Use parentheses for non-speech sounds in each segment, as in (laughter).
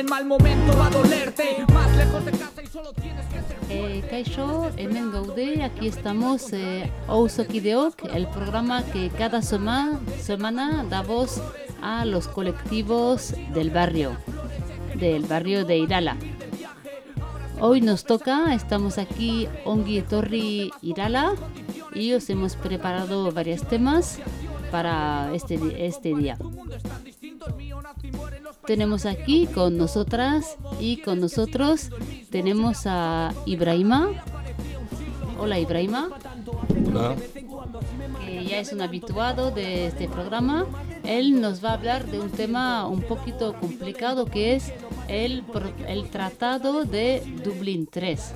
en mal momento va a dolerte. Más lejos de casa y solo tienes que ser Eh, Kaixo, hemen gaude, aquí estamos eh, Ouzokideok, el programa que cada sema- semana da voz a los colectivos del barrio, del barrio de Irala. Hoy nos toca, estamos aquí Ongi Torri Irala y os hemos preparado varios temas para este, este día. Tenemos aquí con nosotras y con nosotros tenemos a Ibrahima. Hola Ibrahima, Hola. que ya es un habituado de este programa. Él nos va a hablar de un tema un poquito complicado que es el, el Tratado de Dublín 3,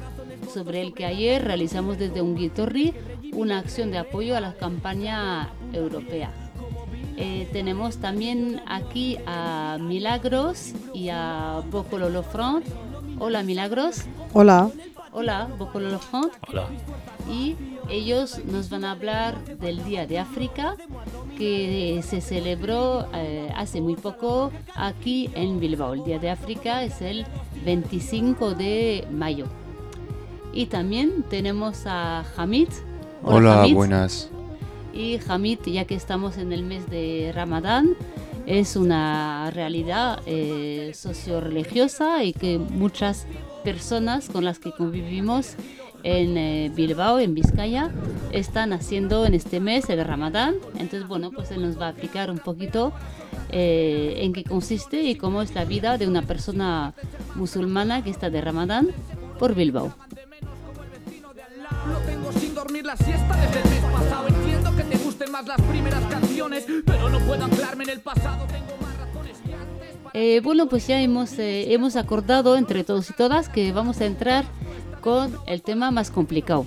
sobre el que ayer realizamos desde Unguitorri una acción de apoyo a la campaña europea. Eh, tenemos también aquí a Milagros y a Bocololo Front. Hola Milagros. Hola. Hola Bocololo Front. Hola. Y ellos nos van a hablar del Día de África que se celebró eh, hace muy poco aquí en Bilbao. El Día de África es el 25 de mayo. Y también tenemos a Hamid. Hola, Hamid. buenas. Y Hamid, ya que estamos en el mes de Ramadán, es una realidad eh, socio-religiosa y que muchas personas con las que convivimos en eh, Bilbao, en Vizcaya, están haciendo en este mes el Ramadán. Entonces, bueno, pues él nos va a explicar un poquito eh, en qué consiste y cómo es la vida de una persona musulmana que está de Ramadán por Bilbao. Más las primeras canciones, pero no puedo anclarme en el pasado. Tengo más razones que antes. para- Eh, bueno, pues ya hemos, eh, hemos acordado entre todos y todas que vamos a entrar con el tema más complicado.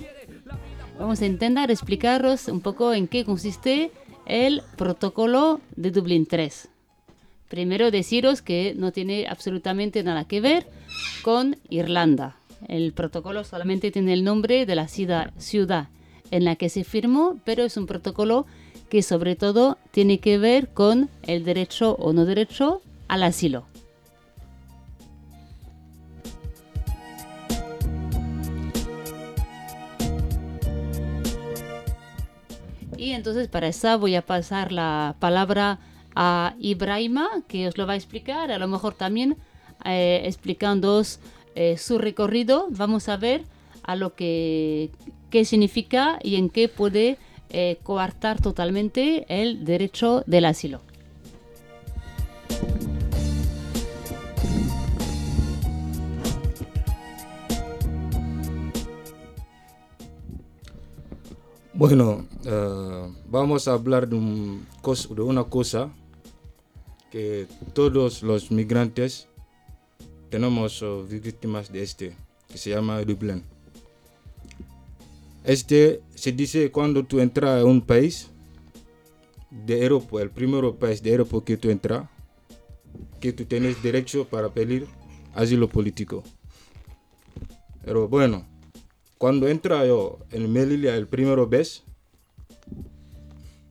Vamos a intentar explicaros un poco en qué consiste el protocolo de Dublín 3. Primero deciros que no tiene absolutamente nada que ver con Irlanda. El protocolo solamente tiene el nombre de la ciudad, en la que se firmó, pero es un protocolo que sobre todo tiene que ver con el derecho o no derecho al asilo. Y entonces para eso voy a pasar la palabra a Ibrahima, que os lo va a explicar, a lo mejor también eh, explicándoos eh, su recorrido, vamos a ver a lo que qué significa y en qué puede eh, coartar totalmente el derecho del asilo. Bueno, eh, vamos a hablar de, un de una cosa que todos los migrantes tenemos víctimas de este, que se llama Dublín. Este se dice cuando tú entras a un país de Europa, el primer país de Europa que tú entras, que tú tienes derecho para pedir asilo político. Pero bueno, cuando entra yo en Melilla el primero vez,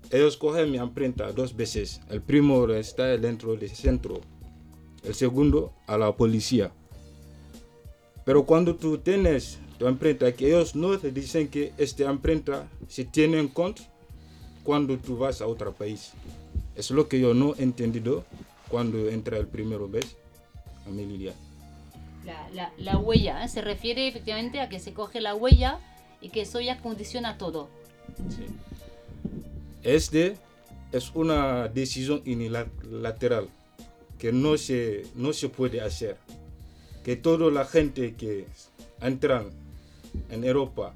ellos cogen mi emprenta dos veces. El primero está dentro del centro, el segundo a la policía. Pero cuando tú tienes tu emprenta, que ellos no te dicen que esta emprenta se tiene en cuenta cuando tú vas a otro país. Es lo que yo no he entendido cuando entra el primero vez a Melilla. La, la- la huella ¿eh? se refiere efectivamente a que se coge la huella y que eso ya condiciona todo. Este es una decisión unilateral que no se, no se puede hacer. Que toda la gente que entran en Europa,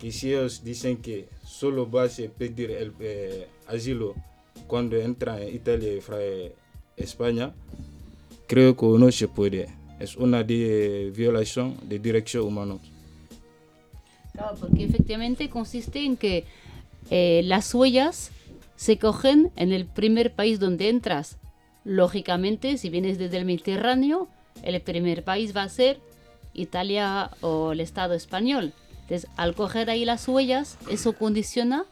que si ellos dicen que solo vas a pedir el eh, asilo cuando entran en Italia y España, creo que no se puede. Es una de- violación de derechos humanos. Claro, porque efectivamente consiste en que eh, las huellas se cogen en el primer país donde entras. Lógicamente, si vienes desde el Mediterráneo, el primer país va a ser Italia o el Estado español. Entonces, al coger ahí las huellas, eso condiciona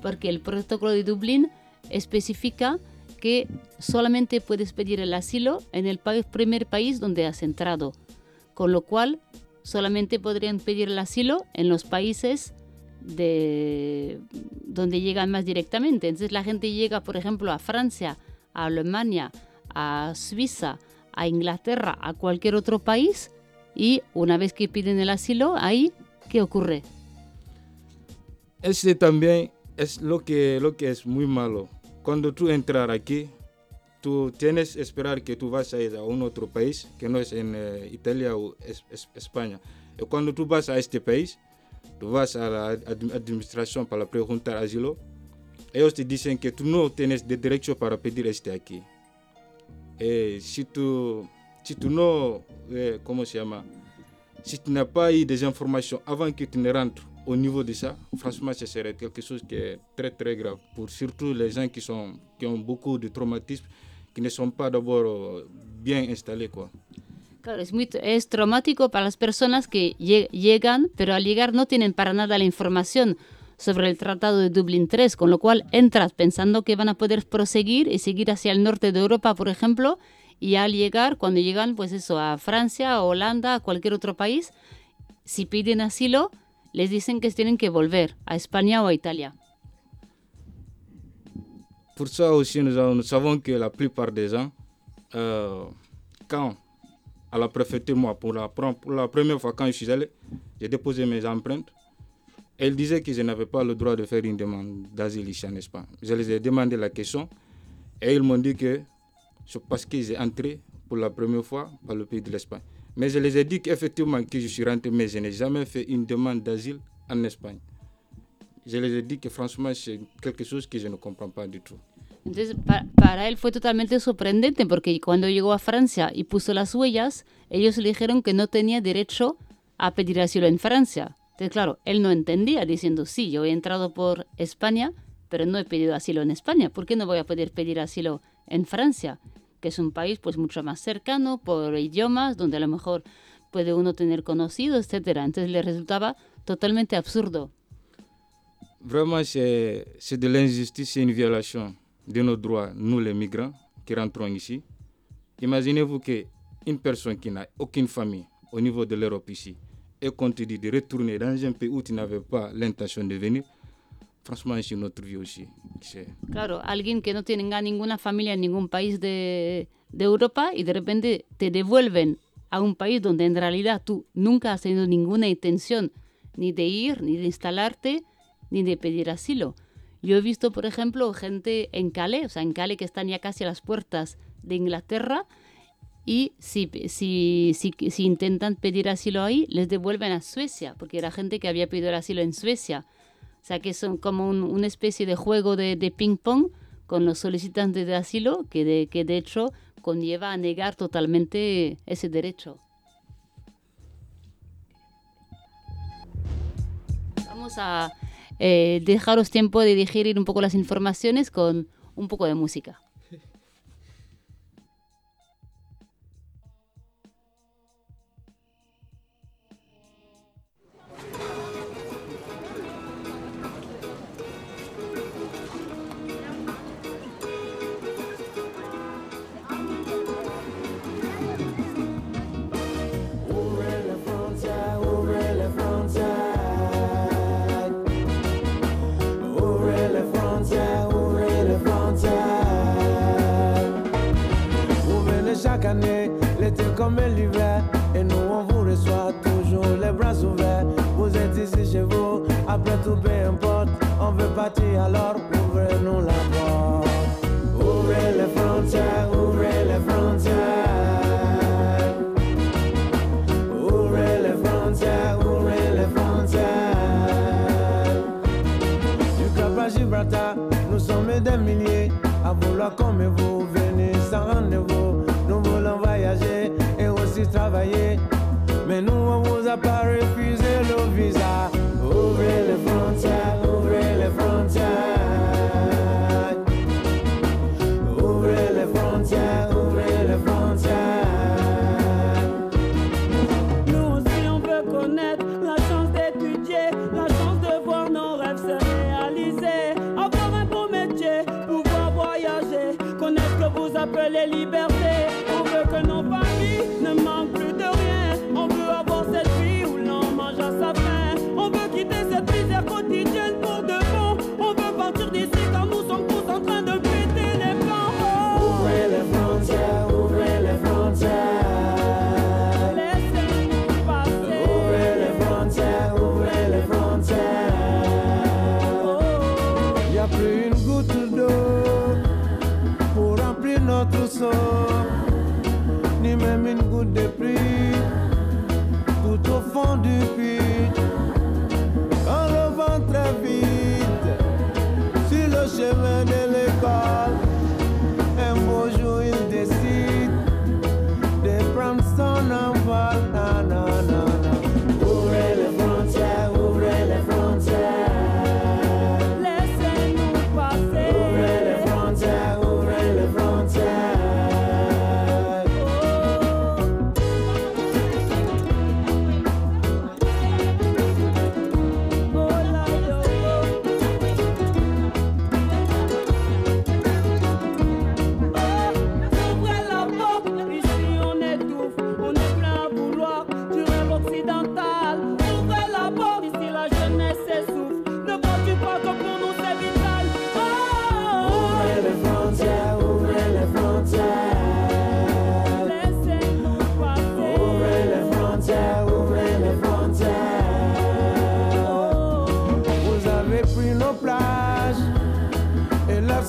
porque el protocolo de Dublín especifica que solamente puedes pedir el asilo en el primer país donde has entrado, con lo cual solamente podrían pedir el asilo en los países de donde llegan más directamente. Entonces la gente llega, por ejemplo, a Francia, a Alemania, a Suiza, a Inglaterra, a cualquier otro país y una vez que piden el asilo, ahí, ¿qué ocurre? Este también es lo que, lo que es muy malo. Cuando tú entras aquí, tú tienes que esperar que tú vas a ir a un otro país, que no es en eh, Italia o España. Y cuando tú vas a este país, tú vas a la administración para preguntar asilo, ellos te dicen que tú no tienes de derecho para pedir este aquí. Eh, si tú, si tú no, eh, ¿cómo se llama? Si tu n'as pas eu des informations avant que tu ne rentres au niveau de ça, franchement, ce serait quelque chose qui est très très grave pour surtout les gens qui, sont, qui ont beaucoup de traumatisme, qui ne sont pas d'abord euh, bien installés. Quoi. Claro, es, muy, es traumático para las personas que llegan, pero al llegar no tienen para nada la información sobre el Tratado de Dublín III, con lo cual entras pensando que van a poder proseguir y seguir hacia el norte de Europa, por ejemplo, y al llegar, cuando llegan, pues eso, a Francia, a Holanda, a cualquier otro país, si piden asilo, les dicen que tienen que volver a España o a Italia. Pour ça aussi, nous, avons, nous savons que la plupart des gens, euh, quand à la préfecture, moi, pour la, pour la première fois quand je suis allé, j'ai déposé mes empreintes. Elle disait que je n'avais pas le droit de faire une demande d'asile ici en Espagne. Je les ai demandé la question et ils m'ont dit que parce que j'ai entré pour la première fois par le pays de l'Espagne. Mais je les ai dit qu'effectivement que je suis rentré, mais je n'ai jamais fait une demande d'asile en Espagne. Je les ai dit que franchement c'est quelque chose que je ne comprends pas du tout. Entonces, para, para, él fue totalmente sorprendente porque cuando llegó a Francia y puso las huellas, ellos le dijeron que no tenía derecho a pedir asilo en Francia. Entonces, claro, él no entendía diciendo, sí, yo he entrado por España, pero no he pedido asilo en España. ¿Por qué no voy a poder pedir asilo en Francia? Que es un país pues mucho más cercano por idiomas, donde a lo mejor puede uno tener conocidos, etcétera. Entonces le resultaba totalmente absurdo. Vraiment, c'est de l'injustice, c'est une violation de nos droits, nous les migrants qui rentrons ici. Imaginez-vous qu'une personne qui n'a aucune famille au niveau de l'Europe ici, et qu'on de retourner dans un pays où tu n'avais pas l'intention de venir, franchement, es notre vie aussi. Claro, alguien que no tenga ninguna familia en ningún país de, de Europa y de repente te devuelven a un país donde en realidad tú nunca has tenido ninguna intención ni de ir, ni de instalarte, ni de pedir asilo. Yo he visto, por ejemplo, gente en Calais, o sea, en Calais que están ya casi a las puertas de Inglaterra, y si, si, si, si, intentan pedir asilo ahí, les devuelven a Suecia, porque era gente que había pedido asilo en Suecia. O sea que son como una especie de juego de, de ping-pong con los solicitantes de asilo que de, que de hecho conlleva a negar totalmente ese derecho. Vamos a eh, dejaros tiempo de digerir un poco las informaciones con un poco de música. Tout, peu importe. On veut partir alors, ouvrez-nous la porte. Ouvrez les frontières, ouvrez les frontières. Ouvrez les frontières, ouvrez les frontières. Du Cap à Gibraltar, nous sommes des milliers à vouloir comme vous venir sans rendez-vous et aussi travailler. Mais nous, on vous a pas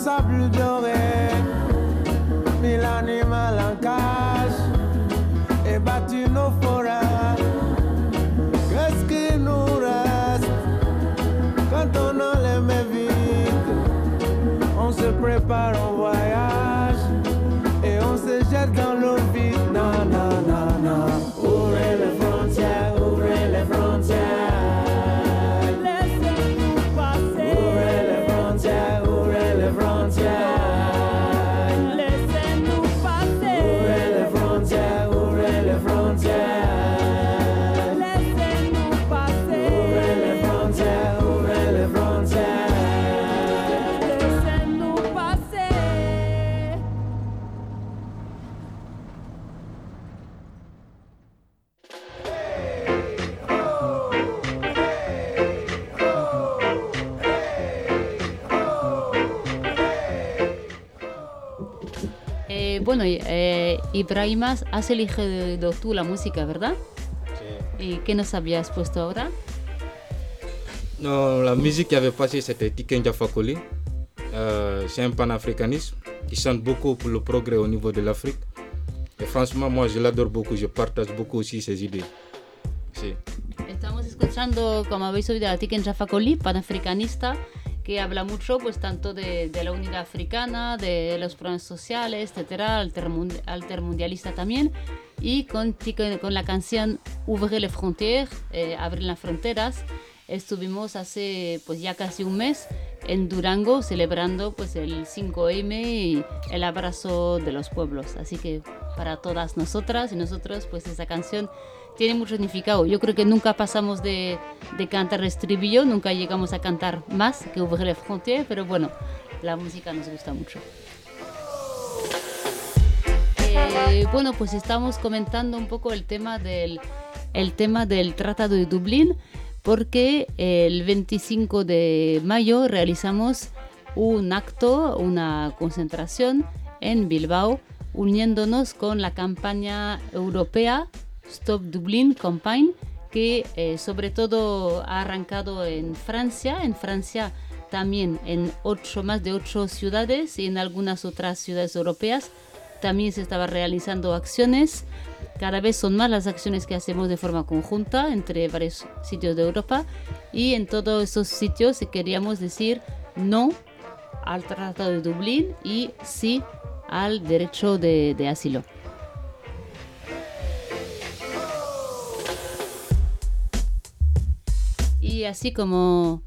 sable d'or. Bueno, eh, Ibrahima, has elegido tú la música, ¿verdad? ¿Y qué nos habías puesto ahora? Non, la musique qui avait passé, c'était Tiken Jafakoli. Euh, c'est un panafricaniste qui chante beaucoup pour le progrès au niveau de l'Afrique. Et franchement, moi, je l'adore beaucoup. Je partage beaucoup aussi ses idées. Sí. Estamos escuchando, como habéis oído, a Tiken Jafakoli, panafricanista, que habla mucho pues tanto de, de la unidad africana, de los problemas sociales, etcétera, altermund- altermundialista también, y con, con la canción Ouvrir les frontières, eh, abrir las fronteras, estuvimos hace pues ya casi un mes en Durango celebrando pues el 5M y el abrazo de los pueblos. Así que para todas nosotras y nosotros pues esa canción tiene mucho significado. Yo creo que nunca pasamos de, de cantar estribillo, nunca llegamos a cantar más que Ouvrir les frontières, pero bueno, la música nos gusta mucho. Eh, bueno, pues estamos comentando un poco el tema del, el tema del Tratado de Dublín, porque el 25 de mayo realizamos un acto, una concentración en Bilbao, uniéndonos con la campaña europea Stop Dublin Campaign, que eh, sobre todo ha arrancado en Francia, en Francia también en ocho, más de ocho ciudades y en algunas otras ciudades europeas también se estaba realizando acciones. Cada vez son más las acciones que hacemos de forma conjunta entre varios sitios de Europa y en todos esos sitios queríamos decir no al Tratado de Dublín y sí al derecho de, de asilo. Y así como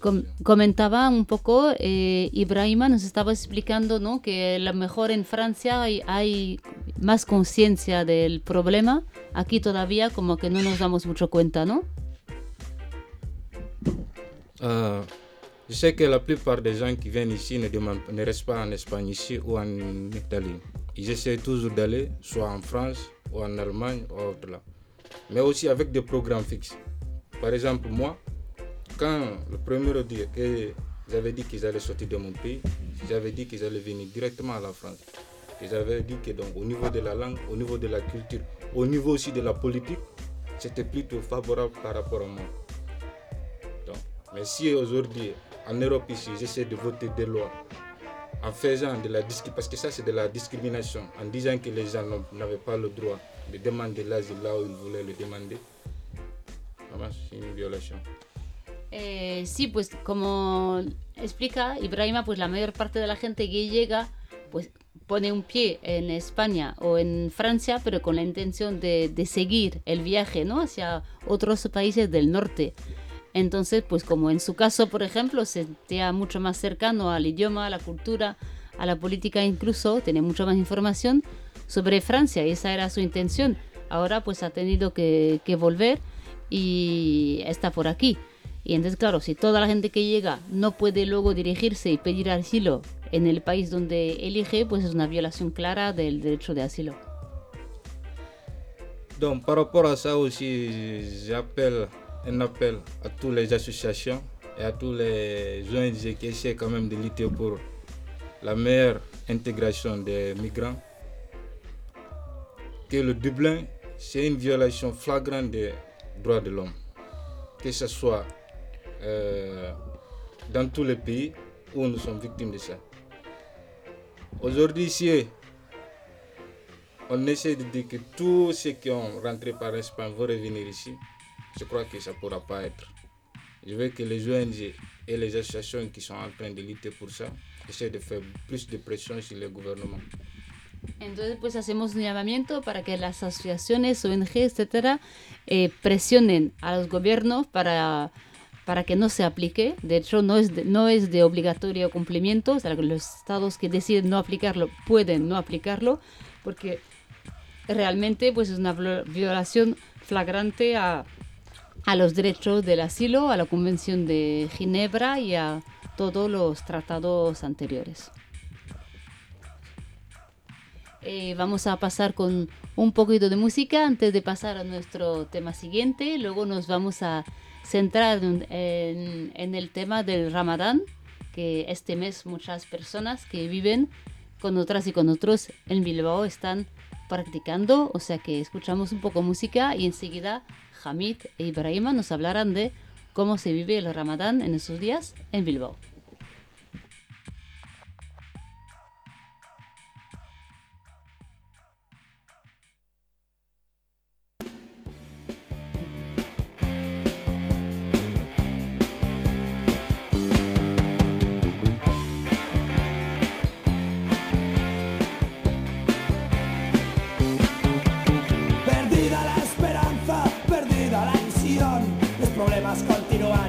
com- comentaba un poco, eh, Ibrahima nos estaba explicando ¿no? que a lo mejor en Francia hay, hay más conciencia del problema. Aquí todavía como que no nos damos mucho cuenta, ¿no? Euh, je sais que la plupart des gens qui viennent ici ne, demandent, ne restent pas en Espagne ici ou en Italie. Ils essaient toujours d'aller soit en France ou en Allemagne ou autre là. Mais aussi avec des programmes fixes. Par exemple, moi, quand le premier dit que j'avais dit qu'ils allaient sortir de mon pays, j'avais dit qu'ils allaient venir directement à la France. Et j'avais dit que donc au niveau de la langue, au niveau de la culture, au niveau aussi de la politique, c'était plutôt favorable par rapport à moi. Donc, mais si aujourd'hui, en Europe ici, j'essaie de voter des lois en faisant de la discrimination, parce que ça c'est de la discrimination, en disant que les gens n'avaient pas le droit de demander l'asile là où ils voulaient le demander, Une violation. Eh, sí, pues como explica Ibrahima, pues la mayor parte de la gente que llega, pues pone un pie en España o en Francia, pero con la intención de, de seguir el viaje, ¿no? Hacia otros países del norte. Entonces, pues como en su caso, por ejemplo, se sentía mucho más cercano al idioma, a la cultura, a la política incluso, tiene mucha más información sobre Francia y esa era su intención. Ahora pues ha tenido que, que volver y está por aquí. Y entonces, claro, si toda la gente que llega no puede luego dirigirse y pedir asilo en el país donde elige, pues es una violación clara del derecho de asilo. Donc, par rapport à ça aussi, j'appelle un appel à toutes les associations et à tous les ONG qui essaient quand même de lutter pour la meilleure intégration des migrants. Que le Dublin, c'est une violation flagrante des droits de l'homme. Que ce soit euh, dans tous les pays où nous sommes victimes de ça. Aujourd'hui, si on essaie de dire que tous ceux qui ont rentré par Espagne vont revenir ici, je crois que ça ne pourra pas être. Je veux que les ONG et les associations qui sont en train de lutter pour ça essaient de faire plus de pression sur le gouvernement. Entonces, pues hacemos un llamamiento para que las asociaciones, ONG, etcétera, eh, presionen a los gobiernos para, para que no se aplique. De hecho, no es de, no es de obligatorio cumplimiento. O sea, los estados que deciden no aplicarlo pueden no aplicarlo, porque realmente pues, es una violación flagrante a, a los derechos del asilo, a la Convención de Ginebra y a todos los tratados anteriores. Eh, vamos a pasar con un poquito de música antes de pasar a nuestro tema siguiente. Luego nos vamos a centrar en, el tema del Ramadán, que este mes muchas personas que viven con otras y con otros en Bilbao están practicando. O sea que escuchamos un poco música y enseguida Hamid e Ibrahima nos hablarán de cómo se vive el Ramadán en esos días en Bilbao. La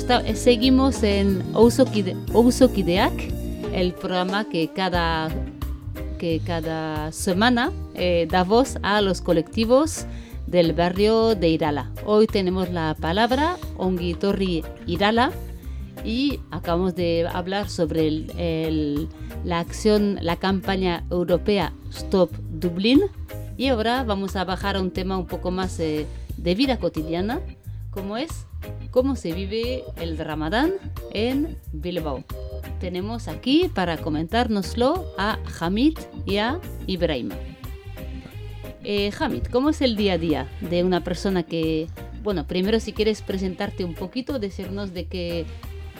seguimos en Ousokide- Ousokideak, el programa que cada, que cada semana eh, da voz a los colectivos del barrio de Irala. Hoy tenemos la palabra Ongitorri Irala y acabamos de hablar sobre el- la acción, la campaña europea Stop Dublín y ahora vamos a bajar a un tema un poco más eh, de vida cotidiana, como es cómo se vive el Ramadán en Bilbao. Tenemos aquí para comentárnoslo a Hamid y a Ibrahim. Eh, Hamid, ¿cómo es el día a día de una persona que, bueno, primero si quieres presentarte un poquito, decirnos de qué,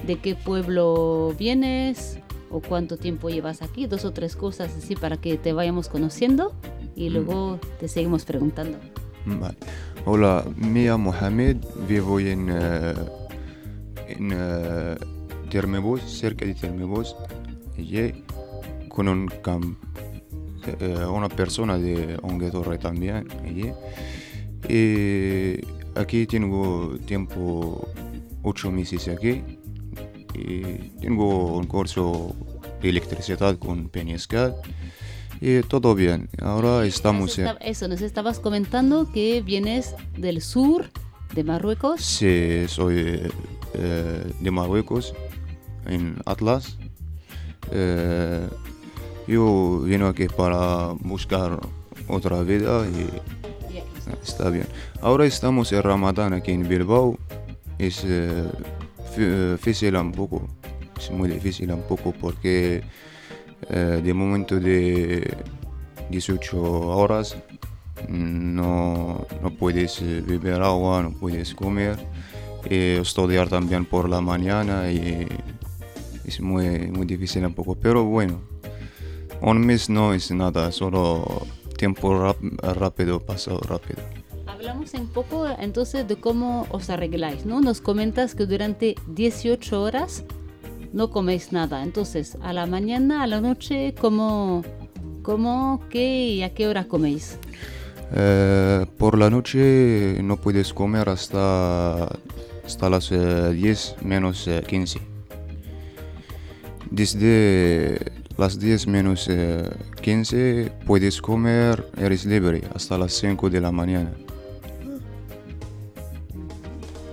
de qué pueblo vienes o cuánto tiempo llevas aquí, dos o tres cosas así para que te vayamos conociendo y luego te seguimos preguntando. Hola, me Mohamed, vivo en, eh, en eh, Termebos, cerca de Termebos, y con un cam- eh, una persona de Onguetorre también. Y, y aquí tengo tiempo, ocho meses aquí, tengo un curso de electricidad con Peñascal. Y todo bien. Ahora estamos esta- Eso, nos estabas comentando que vienes del sur de Marruecos. Sí, soy eh, de Marruecos, en Atlas. Eh, yo vine aquí para buscar otra vida y está. bien. Ahora estamos en Ramadán aquí en Bilbao. Es eh, fi- difícil un poco, es muy difícil un poco porque eh, de momento de 18 horas no, no puedes eh, beber agua, no puedes comer, y estudiar también por la mañana y es muy, muy difícil un poco, pero bueno, un mes no es nada, solo tiempo rap- rápido, pasado rápido. Hablamos un poco entonces de cómo os arregláis, ¿no? Nos comentas que durante 18 horas no coméis nada. Entonces, a la mañana, a la noche, ¿cómo, cómo qué y a qué hora coméis? Eh, por la noche no puedes comer hasta, hasta las eh, 10 menos eh, 15. Desde las 10 menos eh, 15 puedes comer, eres libre hasta las 5 de la mañana.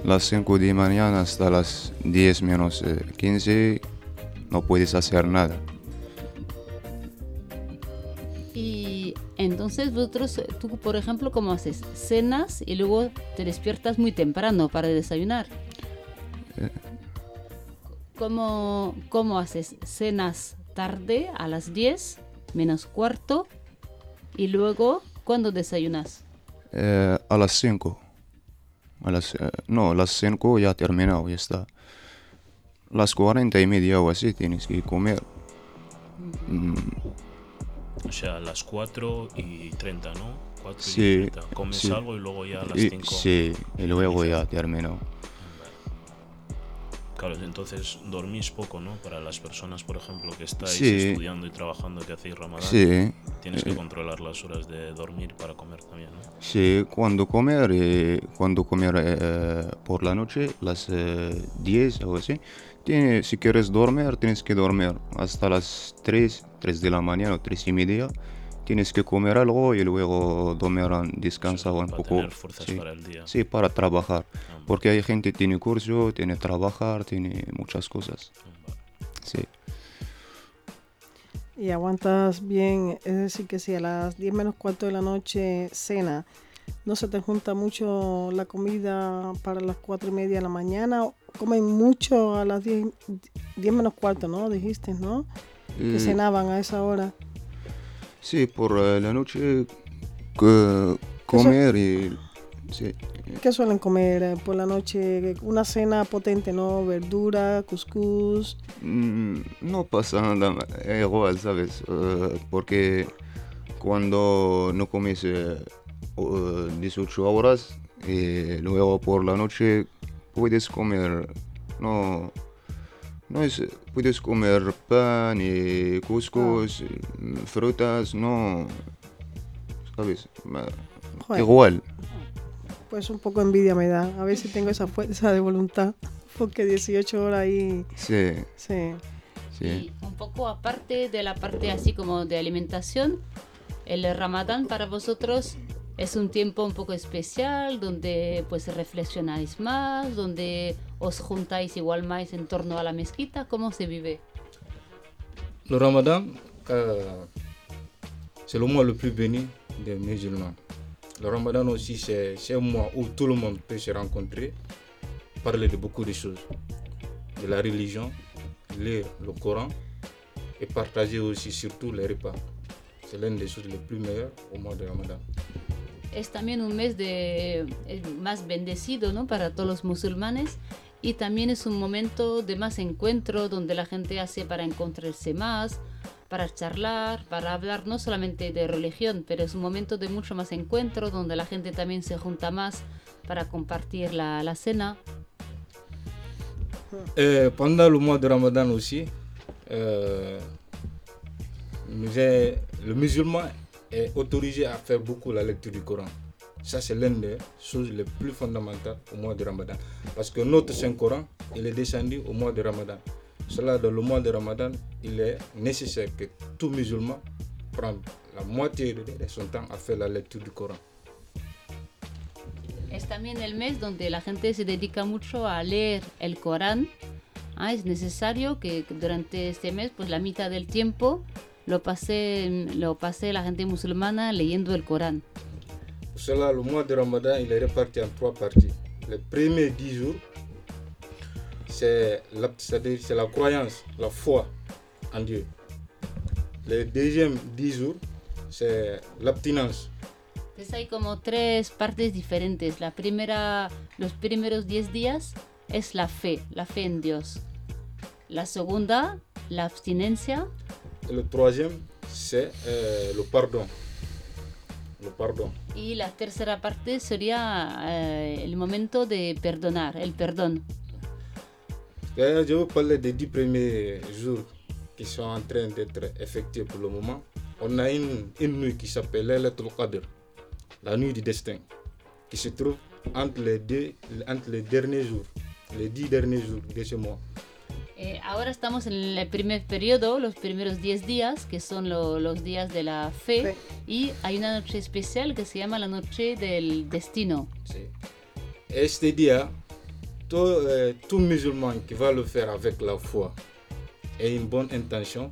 Las 5 de mañana hasta las 10 menos eh, 15 no puedes hacer nada. Y entonces vosotros, tú por ejemplo, ¿cómo haces? Cenas y luego te despiertas muy temprano para desayunar. ¿Cómo, cómo haces? Cenas tarde a las 10 menos cuarto y luego, ¿cuándo desayunas? Eh, a las 5. A las, eh, no, las 5 ya terminado, ya está. Las 40 y media o así tienes que comer. Mm, O sea, las 4 y 30, ¿no? 4 Sí, y 30. Comes sí. algo y luego ya a las y, 5. sí, y luego ya terminó. Claro, entonces dormís poco, ¿no? Para las personas, por ejemplo, que estáis Sí. estudiando y trabajando, que hacéis ramadán. Sí, Tienes que eh. controlar las horas de dormir para comer también, ¿no? sí, cuando comer, eh, cuando comer eh, por la noche, las eh, 10 o así, tiene, si quieres dormir, tienes que dormir hasta las 3, 3 de la mañana o 3 y media. Tienes que comer algo y luego dormir, descansar un para poco. tener fuerzas sí. para el día. Sí, para trabajar. Ah, Porque hay gente que tiene curso, tiene trabajar, tiene muchas cosas. Sí. Y aguantas bien, es decir, que si a las 10 menos cuarto de la noche cena, no se te junta mucho la comida para las 4 y media de la mañana, comen mucho a las 10, 10 menos cuarto, ¿no? Dijiste, ¿no? Que Eh, cenaban a esa hora. Sí, por eh, la noche co- comer y... Sí. ¿Qué suelen comer eh, por la noche? Una cena potente, ¿no? Verdura, cuscús. Mm, No pasa nada, es igual, ¿sabes? Eh, porque cuando no comes eh, o- 18 horas, y luego por la noche puedes comer, no, no es, puedes comer pan y cuscús, y frutas, no, ¿sabes? Joder. Igual. Pues un poco envidia me da. A ver si tengo esa fuerza de voluntad porque 18 horas ahí. Sí, Sí. sí. Y un poco aparte de la parte así como de alimentación, el Ramadán para vosotros es un tiempo un poco especial donde pues reflexionáis más, donde os juntáis igual más en torno a la mezquita. ¿Cómo se vive? Le ramadan, euh, c'est le mois le plus béni des musulmans. Le ramadan aussi, c'est un mois où tout le monde peut se rencontrer, parler de beaucoup de choses, de la religion, lire le Coran et partager aussi surtout les repas. C'est l'une des choses les plus meilleures au mois de ramadan. Es también un mes de eh, más bendecido ¿no? para todos los musulmanes y también es un momento de más encuentro donde la gente hace para encontrarse más, para charlar, para hablar no solamente de religión, pero es un momento de mucho más encuentro donde la gente también se junta más para compartir la, la cena. Euh, pendant le mois de Ramadan aussi, euh, le musulman est autorisé à faire beaucoup la lecture du Coran. Ça, c'est l'une des choses les plus fondamentales au mois de Ramadan. Parce que notre Saint-Coran, il est descendu au mois de Ramadan. Cela, dans le mois de Ramadan, il est nécessaire que tout musulman prenne la moitié de son temps à faire la lecture du Coran. Es también el mes donde la gente se dedica mucho a leer el Corán. Ah, es necesario que durante este mes, pues la mitad del tiempo lo pase, lo pase la gente musulmana leyendo el Corán. Pour cela, le mois de Ramadan, il est réparti en trois parties. Les premiers dix jours, c'est la, c'est la croyance, la foi en Dieu. Les deuxièmes dix jours, c'est l'abstinence. Entonces hay como tres partes diferentes. La primera, los primeros 10 días es la fe, la fe en Dios. La segunda, la abstinencia. Et le troisième, c'est euh, le pardon. Le pardon. Y la tercera parte sería eh, el momento de perdonar, el perdón. D'ailleurs, je veux parler des dix premiers jours qui sont en train d'être effectués pour le moment. On a une, une nuit qui s'appelle Qadr, la nuit du destin, qui se trouve entre les, deux, entre les derniers jours, les dix derniers jours de ce mois. Eh, ahora estamos en el primer periodo, los primeros 10 días, que son lo- los días de la fe, Fe. y hay una noche especial que se llama la noche del destino. C'est- Et c'est-à-dire, tout, euh, tout musulman qui va le faire avec la foi et une bonne intention,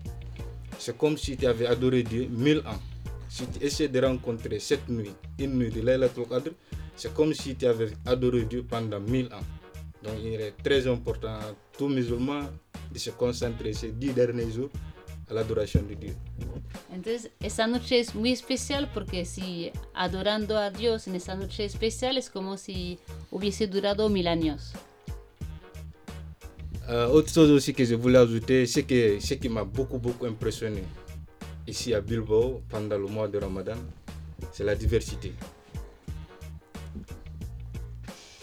c'est comme si tu avais adoré Dieu mille ans. Si tu essaies de rencontrer cette nuit, une nuit de Laylatul Qadr, c'est comme si tu avais adoré Dieu pendant mille ans. Donc il est très important tout musulman de se concentrer ces dix derniers jours à l'adoration de Dieu. Entonces, esa noche es muy especial porque si adorando a Dios en esa noche especial es como si hubiese durado mil años. Euh, autre chose aussi que je voulais ajouter, c'est que ce qui m'a beaucoup, beaucoup impressionné ici à Bilbao pendant le mois de Ramadan, c'est la diversité.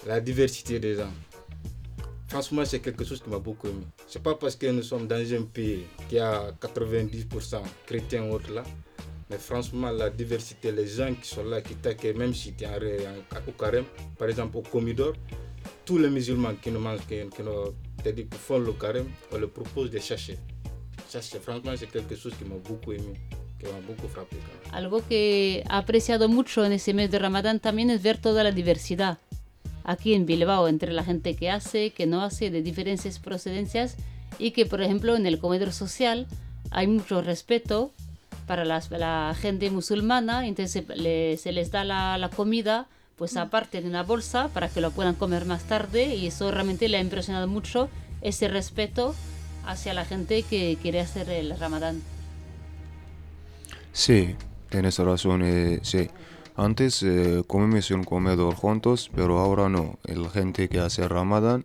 La diversité des gens. Franchement, c'est quelque chose qui m'a beaucoup aimé. C'est pas parce que nous sommes dans un pays qui a 90% chrétiens ou autres là, mais franchement, la diversité, les gens qui sont là, qui t'accueillent, même si tu es au carême, par exemple au Comidor, tous les musulmans qui nous mangent, qui, nous- c'est-à-dire qui font le carême, on leur propose de chercher. Franchement, c'est quelque chose qui m'a beaucoup aimé, qui m'a beaucoup frappé. Algo que he apreciado mucho en ese mes de Ramadán también es ver toda la diversidad aquí en Bilbao entre la gente que hace, que no hace, de diferentes procedencias y que, por ejemplo, en el comedor social hay mucho respeto para las- la gente musulmana, entonces se, le- se les da la, la comida pues aparte de una bolsa para que lo puedan comer más tarde y eso realmente le ha impresionado mucho ese respeto hacia la gente que quiere hacer el Ramadán. Sí, tienes razón, eh, sí. Antes eh, comíamos un comedor juntos, pero ahora no. La gente que hace Ramadán,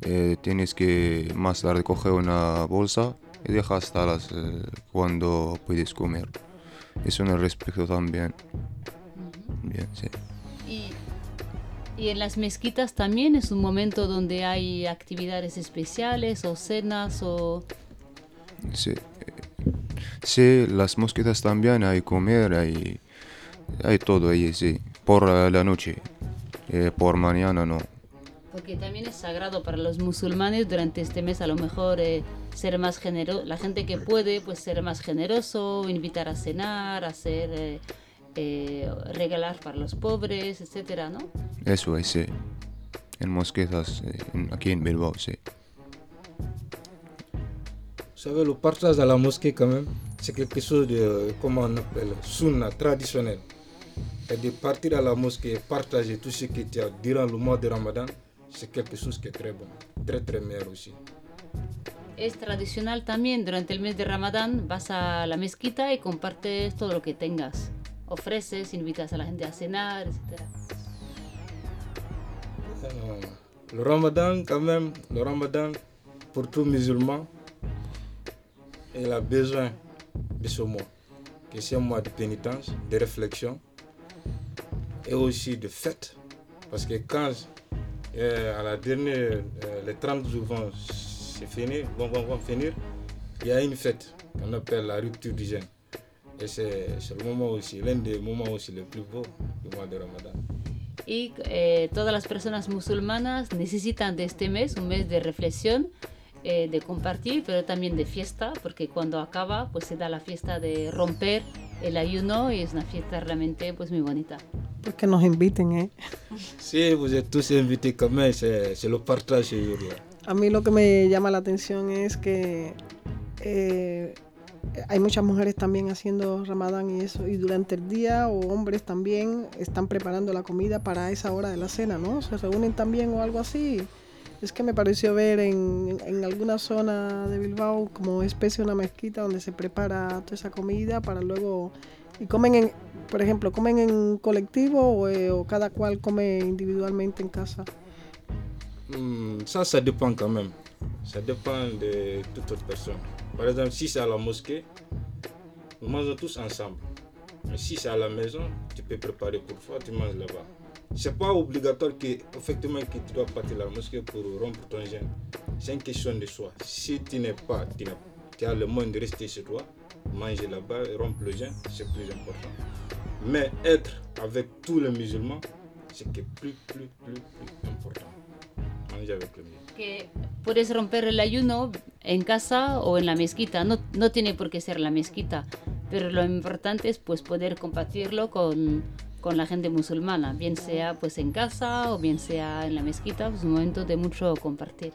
eh, tienes que más tarde coger una bolsa y dejar hasta las eh, cuando puedes comer. Es un respeto también. Bien, sí. Y, y en las mezquitas también es un momento donde hay actividades especiales o cenas o... Sí, sí, las mosquitas también hay comer, hay, hay todo ahí, sí. Por eh, la noche, eh, por mañana no. Porque también es sagrado para los musulmanes durante este mes a lo mejor eh, ser más generoso, la gente que puede pues ser más generoso, invitar a cenar, hacer eh, eh, regalar para los pobres, etcétera, ¿no? Eso es, sí. En mosquetas, eh, aquí en Bilbao, sí. Savez, le partage à la mosquée, quand même, c'est quelque chose de, comment on appelle, sunna, traditionnel. Et de partir à la mosquée et partager tout ce que tu as durant le mois de Ramadan, c'est quelque chose qui est très bon, très très meilleur aussi. Es tradicional también durante el mes de Ramadán, vas a la mezquita y compartes todo lo que tengas. Ofreces, invitas a la gente a cenar, etcétera. Euh, le Ramadan, quand même, le Ramadan, pour tout musulman, il a besoin de ce mois, que c'est un mois de pénitence, de réflexion et aussi de fête. Parce que quand, euh, à la dernière, euh, les 30 jours vont se finir, vont, vont, vont finir, il y a une fête qu'on appelle la rupture du jeûne. Et c'est le moment aussi, l'un des moments aussi les plus beaux du mois de Ramadan. Y eh, todas las personas musulmanas necesitan de este mes, un mes de reflexión, eh, de compartir, pero también de fiesta, porque cuando acaba, pues se da la fiesta de romper el ayuno y es una fiesta realmente pues muy bonita. Pues que nos inviten, ¿eh? Vous êtes tous invités quand même, c'est c'est le partage jour-là. A mí lo que me llama la atención es que eh, hay muchas mujeres también haciendo ramadán y eso, y durante el día, o hombres también, están preparando la comida para esa hora de la cena, ¿no? Se reúnen también o algo así. Es que me pareció ver en, en alguna zona de Bilbao como especie de una mezquita donde se prepara toda esa comida para luego... Y comen, en, por ejemplo, comen en colectivo o, eh, o cada cual come individualmente en casa. Hmm, ça, ça dépend quand même. Ça dépend de toute autre personne. Par exemple, si c'est à la mosquée, nous mangeons tous ensemble. Mais si c'est à la maison, tu peux préparer pour toi, tu manges là-bas. C'est pas obligatoire que, effectivement, que tu dois partir la mosquée pour rompre ton jeûne. C'est une question de soi. Si tu n'es pas, tu, tu as le moyen de rester chez toi, manger là-bas rompre le jeûne, c'est plus important. Mais être avec tous les musulmans, c'est que plus, plus, plus, plus important. Manger avec les musulmans. que puedes romper el ayuno en casa o en la mezquita. No, no tiene por qué ser la mezquita, pero lo importante es pues poder compartirlo con, con la gente musulmana, bien sea pues en casa o bien sea en la mezquita, es un momento de mucho compartir.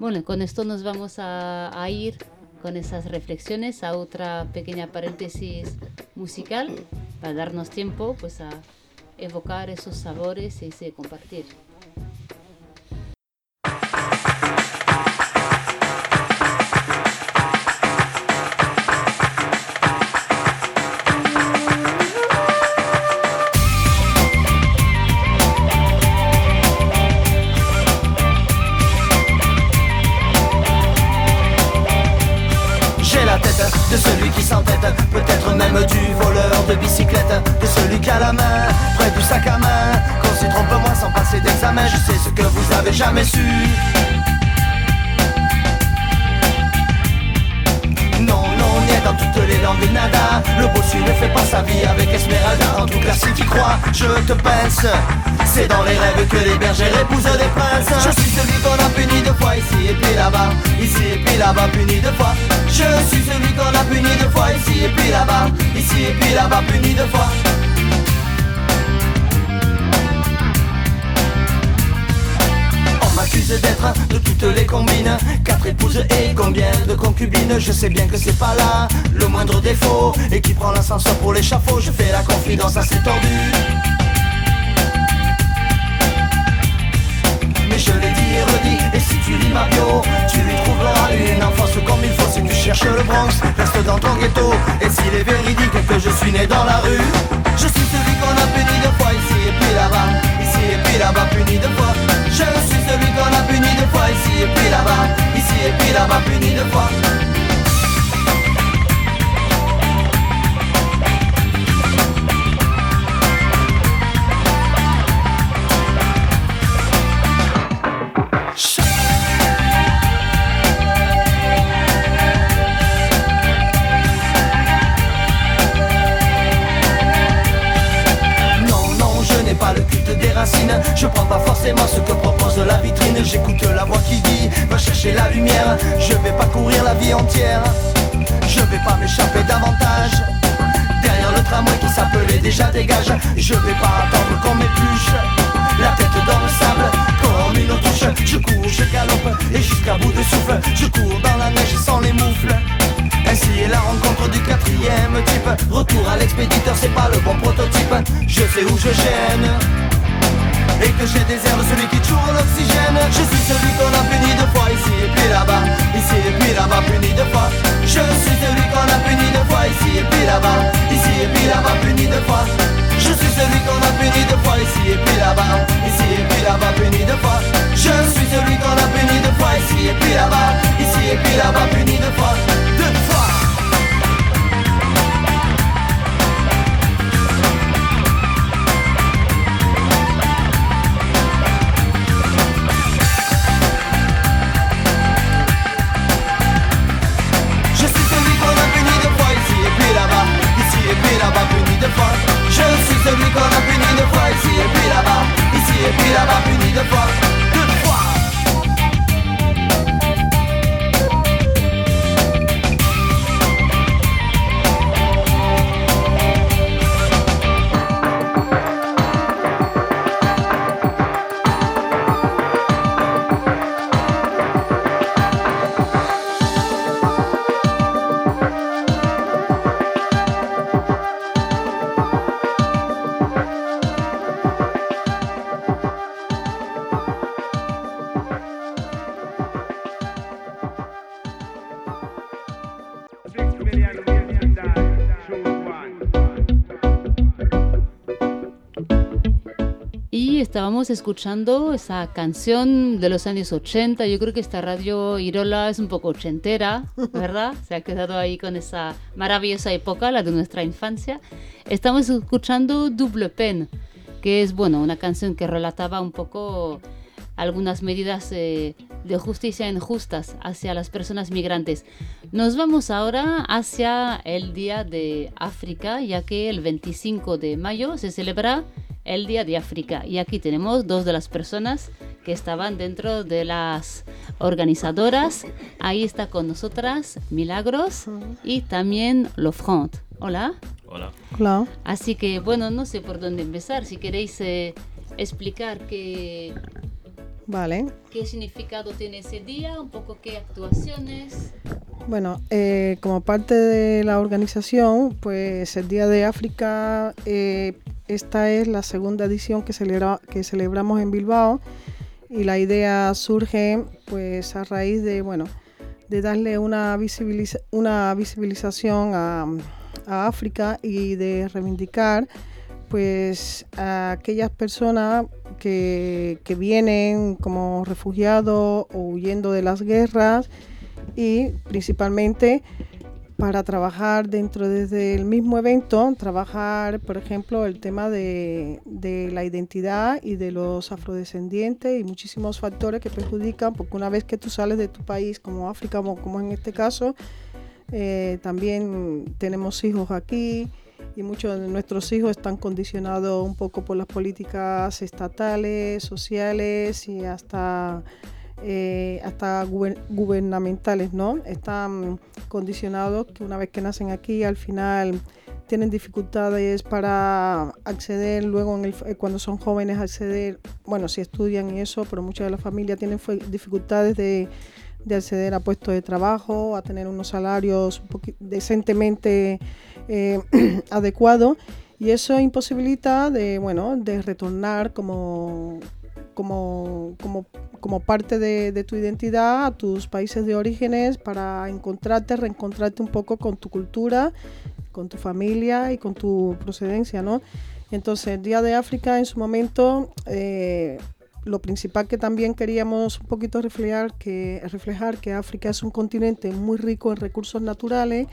Bueno, con esto nos vamos a, a ir con esas reflexiones a otra pequeña paréntesis musical para darnos tiempo pues a evocar esos sabores y ese compartir. La main près du sac à main. Qu'on s'y trompe moi sans passer d'examen, je sais ce que vous avez jamais su. Non, non, on est dans toutes les langues nada. Le bossu ne fait pas sa vie avec Esmeralda. En tout cas si tu crois, je te pince. C'est dans les rêves que les bergères épousent des princes. Je suis celui qu'on a puni deux fois ici et puis là-bas. Ici et puis là-bas puni deux fois. Je suis celui qu'on a puni deux fois ici et puis là-bas. Ici et puis là-bas puni deux fois m'accuse d'être de toutes les combines. Quatre épouses et combien de concubines? Je sais bien que c'est pas là le moindre défaut. Et qui prend l'ascenseur pour l'échafaud? Je fais la confidence assez tordue Mais je l'ai dit et redit Et si tu lis ma bio Tu lui trouveras une enfance comme il faut. Si tu cherches le Bronx Reste dans ton ghetto. Et s'il est véridique que je suis né dans la rue Je suis celui qu'on a puni deux fois. Ici et puis là-bas Ici et puis là-bas puni deux fois. Je suis deux fois Ici et puis là-bas Ici et puis là-bas puni deux fois sais où je gêne. Et que j'ai des airs celui qui toujours l'oxygène. Je suis celui qu'on a puni deux fois ici et puis là-bas. Ici et puis là-bas puni deux fois. Je suis celui qu'on a puni deux fois ici et puis là-bas. Ici et puis là-bas puni deux fois. Je suis celui qu'on a puni deux fois ici et puis là-bas. Ici et puis là-bas puni deux fois. Je suis celui qu'on a puni deux fois ici et puis là-bas. Ici et puis là-bas puni Deux fois estábamos escuchando esa canción de los años 80. Yo creo que esta radio Irola es un poco ochentera, ¿verdad? Se ha quedado ahí con esa maravillosa época, la de nuestra infancia. Estamos escuchando Double Pen, que es, bueno, una canción que relataba un poco algunas medidas eh, de justicia injustas hacia las personas migrantes. Nos vamos ahora hacia el Día de África, ya que el 25 de mayo se celebra el Día de África. Y aquí tenemos dos de las personas que estaban dentro de las organizadoras. Ahí está con nosotras Milagros y también Lofront. Hola. Hola. Hola. Así que bueno, no sé por dónde empezar. Si queréis eh, explicar qué, Vale. qué significado tiene ese día, un poco qué actuaciones. Bueno, eh, como parte de la organización, pues el Día de África, eh, esta es la segunda edición que, celebra- que celebramos en Bilbao y la idea surge pues a raíz de, bueno, de darle una, visibiliza- una visibilización a, a África y de reivindicar pues a aquellas personas que, que vienen como refugiados o huyendo de las guerras y principalmente para trabajar dentro desde el mismo evento, trabajar, por ejemplo, el tema de, de la identidad y de los afrodescendientes y muchísimos factores que perjudican, porque una vez que tú sales de tu país, como África, como, como en este caso, eh, también tenemos hijos aquí y muchos de nuestros hijos están condicionados un poco por las políticas estatales, sociales y hasta eh, hasta guber- gubernamentales, ¿no? Están condicionados que una vez que nacen aquí, al final tienen dificultades para acceder luego en el, cuando son jóvenes acceder, bueno, si estudian y eso, pero muchas de las familias tienen dificultades de, de acceder a puestos de trabajo, a tener unos salarios un decentemente eh, (clears throat) adecuados y eso imposibilita de, bueno, de retornar como, como, como, como parte de, de tu identidad a tus países de orígenes para encontrarte, reencontrarte un poco con tu cultura, con tu familia y con tu procedencia, ¿no? Entonces, el Día de África en su momento, eh, lo principal que también queríamos un poquito reflejar que, reflejar que África es un continente muy rico en recursos naturales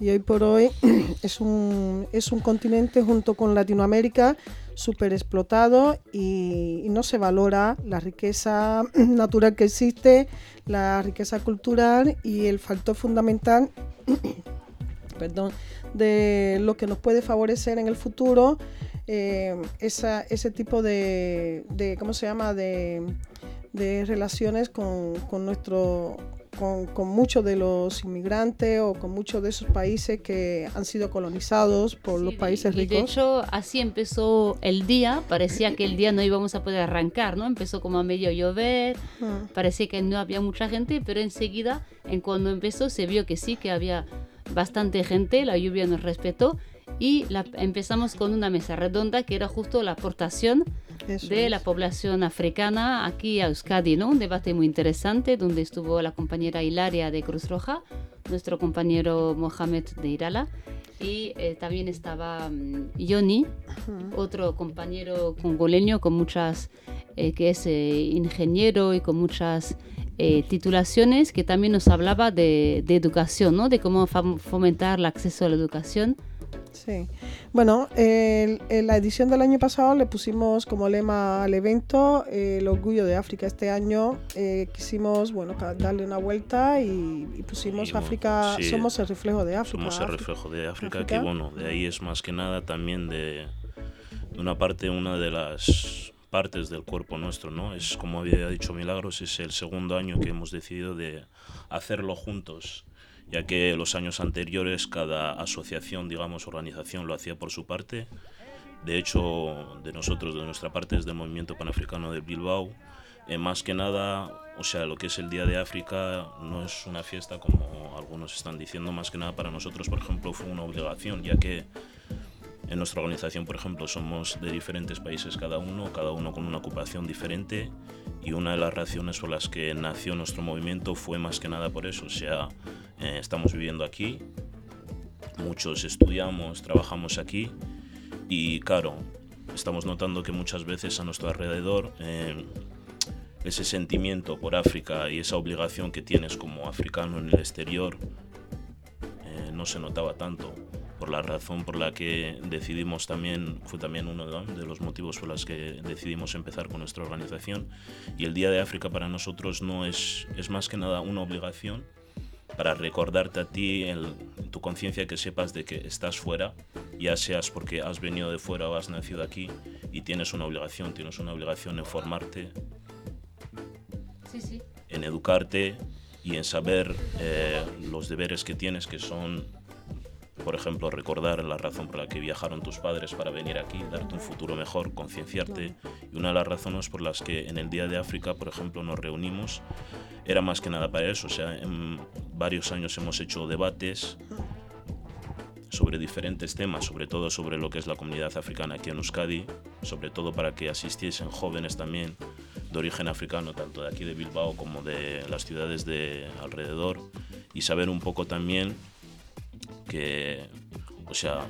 y hoy por hoy (clears throat) es un, es un continente junto con Latinoamérica súper explotado y, no se valora la riqueza (clears throat) natural que existe, la riqueza cultural y el factor fundamental (clears throat) perdón, de lo que nos puede favorecer en el futuro eh, ese tipo de, de, ¿cómo se llama?, de, de relaciones con, con nuestro con, con, muchos de los inmigrantes o con muchos de esos países que han sido colonizados por Sí, los países y ricos. De hecho, así empezó el día. Parecía que el día no íbamos a poder arrancar, ¿no? Empezó como a medio llover, Mm. parecía que no había mucha gente, pero enseguida, en cuando empezó, se vio que sí, que había bastante gente, la lluvia nos respetó y la, empezamos con una mesa redonda que era justo la aportación Eso de es. la población africana aquí a Euskadi, ¿no? Un debate muy interesante donde estuvo la compañera Hilaria de Cruz Roja, nuestro compañero Mohamed de Irala y eh, también estaba mm, Yoni, otro compañero congoleño con muchas, eh, que es eh, ingeniero y con muchas eh, titulaciones, que también nos hablaba de, de educación, ¿no? De cómo fomentar el acceso a la educación. Sí. Bueno, el- en la edición del año pasado le pusimos como lema al evento eh, el orgullo de África. Este año eh, quisimos, bueno, darle una vuelta y, y pusimos Y, África, sí, somos el reflejo de África. Somos el África. reflejo de África, África. que bueno, de ahí es más que nada también de, de una parte, una de las partes del cuerpo nuestro, ¿no? Es como había dicho Milagros, es el segundo año que hemos decidido de hacerlo juntos, ya que los años anteriores cada asociación, digamos, organización lo hacía por su parte. De hecho, de nosotros, de nuestra parte, desde el Movimiento Panafricano de Bilbao, eh, más que nada, o sea, lo que es el Día de África no es una fiesta como algunos están diciendo, más que nada para nosotros, por ejemplo, fue una obligación, ya que en nuestra organización, por ejemplo, somos de diferentes países cada uno, cada uno con una ocupación diferente, y una de las razones por las que nació nuestro movimiento fue más que nada por eso, o sea, eh, estamos viviendo aquí, muchos estudiamos, trabajamos aquí, y claro, estamos notando que muchas veces a nuestro alrededor eh, ese sentimiento por África y esa obligación que tienes como africano en el exterior eh, no se notaba tanto. Por la razón por la que decidimos también, fue también uno de los motivos por los que decidimos empezar con nuestra organización. Y el Día de África para nosotros no es, es más que nada una obligación para recordarte a ti en tu conciencia que sepas de que estás fuera, ya seas porque has venido de fuera o has nacido aquí y tienes una obligación, tienes una obligación en formarte, Sí, sí. en educarte y en saber eh, los deberes que tienes, que son, por ejemplo, recordar la razón por la que viajaron tus padres para venir aquí, darte un futuro mejor, concienciarte. Y una de las razones por las que en el Día de África, por ejemplo, nos reunimos, era más que nada para eso. O sea, en varios años hemos hecho debates sobre diferentes temas, sobre todo sobre lo que es la comunidad africana aquí en Euskadi, sobre todo para que asistiesen jóvenes también de origen africano, tanto de aquí de Bilbao como de las ciudades de alrededor, y saber un poco también que, o sea,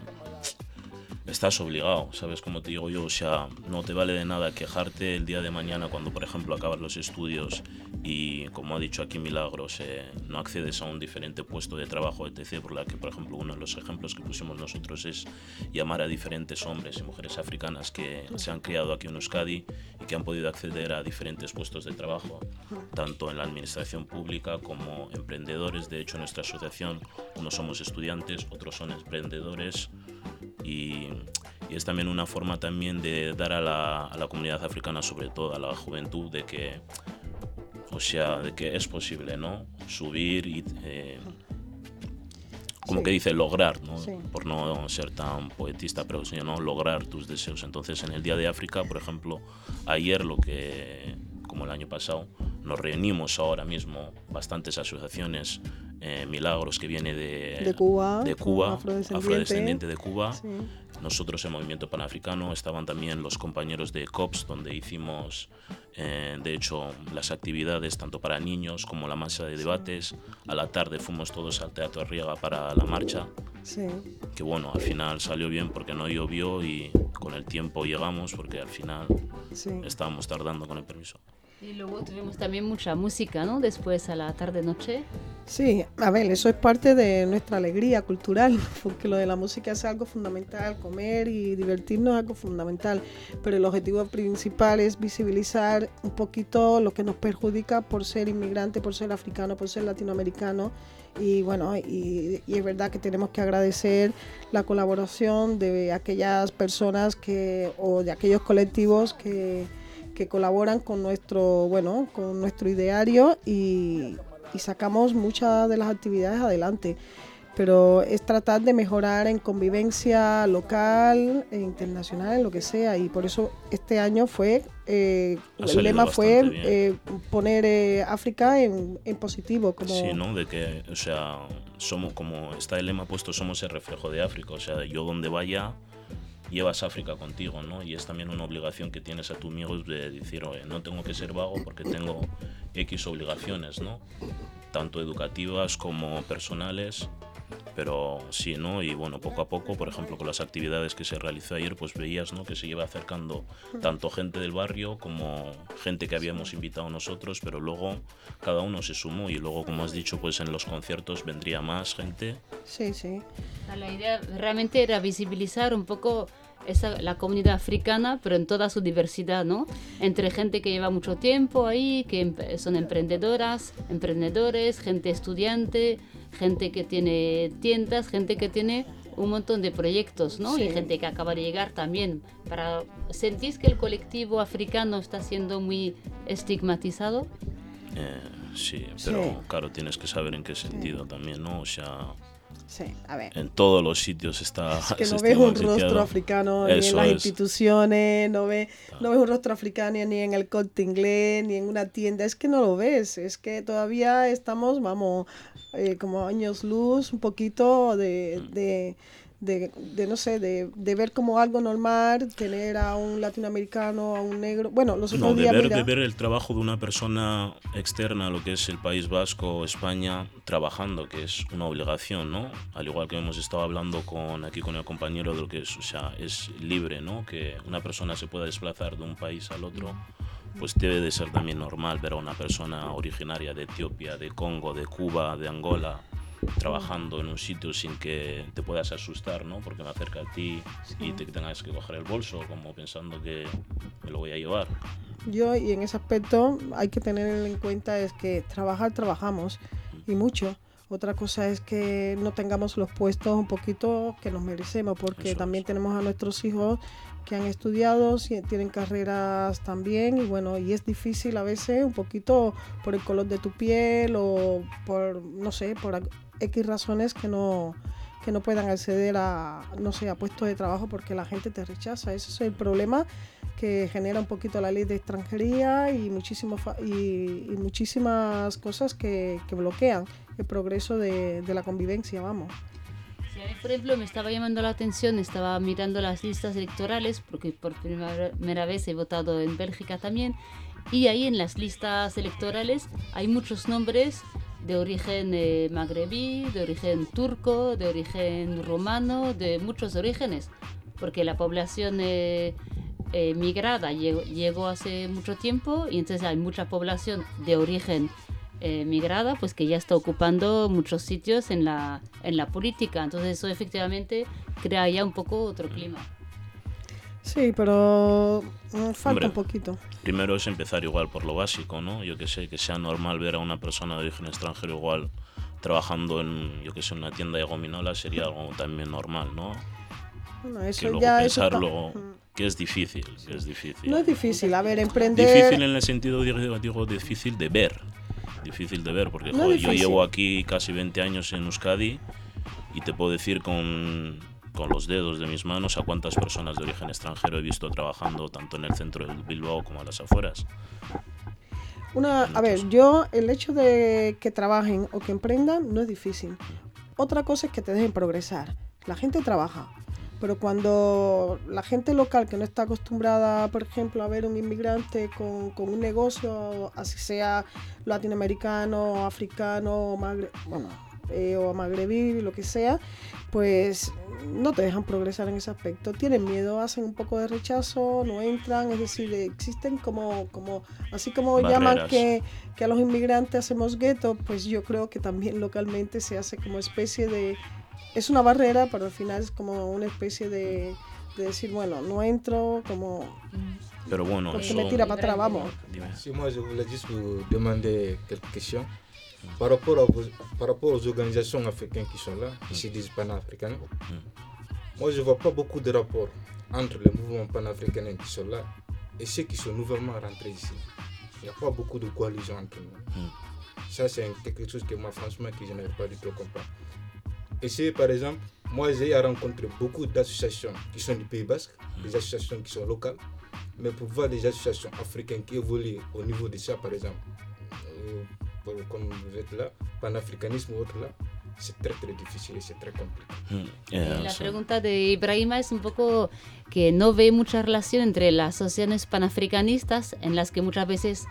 estás obligado, ¿sabes cómo te digo yo? O sea, no te vale de nada quejarte el día de mañana cuando, por ejemplo, acabas los estudios y, como ha dicho aquí Milagros, eh, no accedes a un diferente puesto de trabajo, etc. Por la que, por ejemplo, uno de los ejemplos que pusimos nosotros es llamar a diferentes hombres y mujeres africanas que se han criado aquí en Euskadi que han podido acceder a diferentes puestos de trabajo, tanto en la administración pública como emprendedores. De hecho, en nuestra asociación, unos somos estudiantes, otros son emprendedores y, es también una forma también de dar a la, a la comunidad africana, sobre todo a la juventud, de que, o sea, de que es posible, ¿no? Subir y, eh, como Sí. que dice, lograr, ¿no? Sí. Por no ser tan poetista, pero sino lograr tus deseos. Entonces, en el Día de África, por ejemplo, ayer lo que, como el año pasado, nos reunimos ahora mismo bastantes asociaciones, eh, Milagros que viene de, De Cuba, de Cuba, afrodescendiente. afrodescendiente de Cuba. Sí. Nosotros en Movimiento Panafricano estaban también los compañeros de COPS, donde hicimos, eh, de hecho, las actividades tanto para niños como la masa de debates. A la tarde fuimos todos al Teatro Arriaga para la marcha, Sí. que bueno, al final salió bien porque no llovió y con el tiempo llegamos porque al final Sí. estábamos tardando con el permiso. Y luego tuvimos también mucha música, ¿no? Después a la tarde-noche. Sí, a ver, eso es parte de nuestra alegría cultural, (laughs) porque lo de la música es algo fundamental, comer y divertirnos es algo fundamental, pero el objetivo principal es visibilizar un poquito lo que nos perjudica por ser inmigrante, por ser africano, por ser latinoamericano. Y bueno, y, y es verdad que tenemos que agradecer la colaboración de aquellas personas que, o de aquellos colectivos que, que colaboran con nuestro, bueno, con nuestro ideario y, y sacamos muchas de las actividades adelante pero es tratar de mejorar en convivencia local e internacional, en lo que sea, y por eso este año fue, eh, el lema fue eh, poner eh, África en, en positivo, como Sí, ¿no? De que, o sea, somos como está el lema puesto, somos el reflejo de África. O sea, yo donde vaya, llevas África contigo, ¿no? Y es también una obligación que tienes a tus amigos de decir, oye, no tengo que ser vago porque tengo X obligaciones, ¿no? Tanto educativas como personales. Pero sí, ¿no? Y bueno, poco a poco, por ejemplo, con las actividades que se realizó ayer, pues veías, ¿no? Que se lleva acercando tanto gente del barrio como gente que habíamos invitado nosotros, pero luego cada uno se sumó y luego, como has dicho, pues en los conciertos vendría más gente. Sí, sí. La idea realmente era visibilizar un poco esa, la comunidad africana, pero en toda su diversidad, ¿no? Entre gente que lleva mucho tiempo ahí, que son emprendedoras, emprendedores, gente estudiante, gente que tiene tiendas, gente que tiene un montón de proyectos, ¿no? Y Sí. gente que acaba de llegar también. Para, ¿Sentís que el colectivo africano está siendo muy estigmatizado? Eh, sí, pero Sí. claro, tienes que saber en qué sentido también, ¿no? O sea, Sí, a ver. en todos los sitios está... Es que no (laughs) ves un rostro africano ni en las es. instituciones, no ves, no ves un rostro africano ni en el corte inglés, ni en una tienda, es que no lo ves, es que todavía estamos, vamos, eh, como años luz, un poquito de, Mm. de, de, de, no sé, de, de ver como algo normal, tener a un latinoamericano, a un negro, bueno, los otros No, de días, ver, mira, de ver el trabajo de una persona externa a lo que es el País Vasco, España, trabajando, que es una obligación, ¿no? Al igual que hemos estado hablando con, aquí con el compañero de lo que es, o sea, es libre, ¿no? Que una persona se pueda desplazar de un país al otro, pues debe de ser también normal ver a una persona originaria de Etiopía, de Congo, de Cuba, de Angola, trabajando en un sitio sin que te puedas asustar, ¿no? Porque me acerca a ti y te tengas que coger el bolso como pensando que me lo voy a llevar. yo y en ese aspecto hay que tener en cuenta es que trabajar trabajamos y mucho. Otra cosa es que no tengamos los puestos un poquito que nos merecemos, porque Eso también es. tenemos a nuestros hijos que han estudiado, tienen carreras también, y bueno, y es difícil a veces un poquito por el color de tu piel o por, no sé, por X razones que no que no puedan acceder a, no sé, a puestos de trabajo porque la gente te rechaza. Ese es el problema que genera un poquito la ley de extranjería y, muchísimo y, y muchísimas cosas que, que bloquean el progreso de la convivencia, vamos. Por ejemplo, me estaba llamando la atención, estaba mirando las listas electorales, porque por primera vez he votado en Bélgica también, y ahí en las listas electorales hay muchos nombres de origen eh, magrebí, de origen turco, de origen rumano, de muchos orígenes, porque la población eh, eh, migrada llegó, llegó hace mucho tiempo y entonces hay mucha población de origen eh, migrada, pues que ya está ocupando muchos sitios en la, en la política. Entonces eso efectivamente crea ya un poco otro clima. Sí, pero mm, falta Hombre. un poquito. Primero es empezar igual por lo básico, ¿no? Yo que sé, que sea normal ver a una persona de origen extranjero igual trabajando en, yo que sé, una tienda de gominolas sería algo también normal, ¿no? Bueno, Que eso luego ya pensar luego Mm. que es difícil, que es difícil. No es difícil, a ver, emprender... Difícil en el sentido, digo, digo, difícil de ver. Difícil de ver, porque No joder, yo llevo aquí casi 20 años en Euskadi y te puedo decir con, con los dedos de mis manos a cuántas personas de origen extranjero he visto trabajando tanto en el centro de Bilbao como a las afueras. Una, a ver, yo el hecho de que trabajen o que emprendan no es difícil. Otra cosa es que te dejen progresar. La gente trabaja, pero cuando la gente local que no está acostumbrada, por ejemplo, a ver un inmigrante con, con un negocio, así sea latinoamericano, africano, magre- bueno, eh, o magrebí, lo que sea, pues no te dejan progresar en ese aspecto. Tienen miedo, hacen un poco de rechazo, no entran, es decir, existen como, como así como llaman que, que a los inmigrantes hacemos gueto, pues yo creo que también localmente se hace como especie de... Es una barrera, pero al final es como una especie de, de decir, bueno, no entro, como... Pero bueno, Porque eso... me tira para atrás, vamos. Si moi je voulais juste vous demander quelques questions par rapport, à vos- par rapport aux organisations africaines qui sont là, qui se disent panafricaines. Moi, je ne vois pas beaucoup de rapports entre les mouvements panafricains qui sont là et ceux qui sont nouvellement rentrés ici. Il n'y a pas beaucoup de coalition entre nous. Mm. Ça, c'est quelque chose que moi, franchement, que je n'arrive pas du tout à comprendre. Et c'est, par exemple, moi, j'ai rencontré beaucoup d'associations qui sont du Pays Basque, des associations qui sont locales, mais pour voir des associations africaines qui évoluent au niveau de ça, par exemple, euh, comme vous êtes là, panafricanisme ou autre là, c'est très très difficile et c'est très compliqué. Mm, eh, La sí. pregunta de Ibrahima es un poco que no ve mucha relación entre las asociaciones panafricanistas en las que muchas veces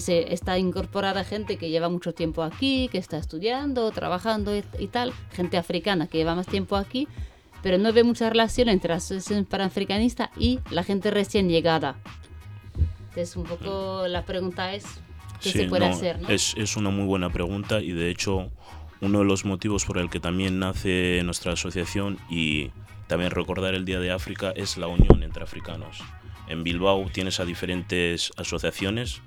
se- está incorporada gente que lleva mucho tiempo aquí, que está estudiando, trabajando y, y tal, gente africana que lleva más tiempo aquí, pero no ve mucha relación entre las asociaciones panafricanistas y la gente recién llegada. Entonces un poco la pregunta es qué Sí, se puede no, hacer, ¿no? Es, es una muy buena pregunta y de hecho uno de los motivos por el que también nace nuestra asociación y también recordar el Día de África es la unión entre africanos. En Bilbao tienes a diferentes asociaciones.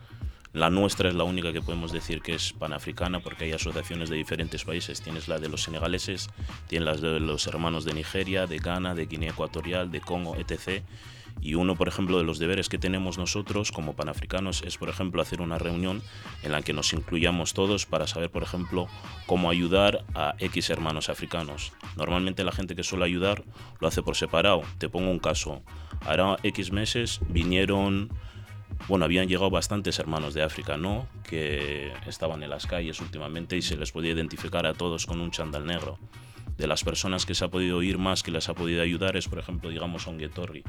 La nuestra es la única que podemos decir que es panafricana porque hay asociaciones de diferentes países. Tienes la de los senegaleses, tienes las de los hermanos de Nigeria, de Ghana, de Guinea Ecuatorial, de Congo, etc. Y uno, por ejemplo, de los deberes que tenemos nosotros como panafricanos es, por ejemplo, hacer una reunión en la que nos incluyamos todos para saber, por ejemplo, cómo ayudar a X hermanos africanos. Normalmente la gente que suele ayudar lo hace por separado. Te pongo un caso. Ahora X meses vinieron, bueno, habían llegado bastantes hermanos de África, ¿no? Que estaban en las calles últimamente y se les podía identificar a todos con un chandal negro. De las personas que se ha podido oír más, que les ha podido ayudar, es, por ejemplo, digamos, Onguetorri.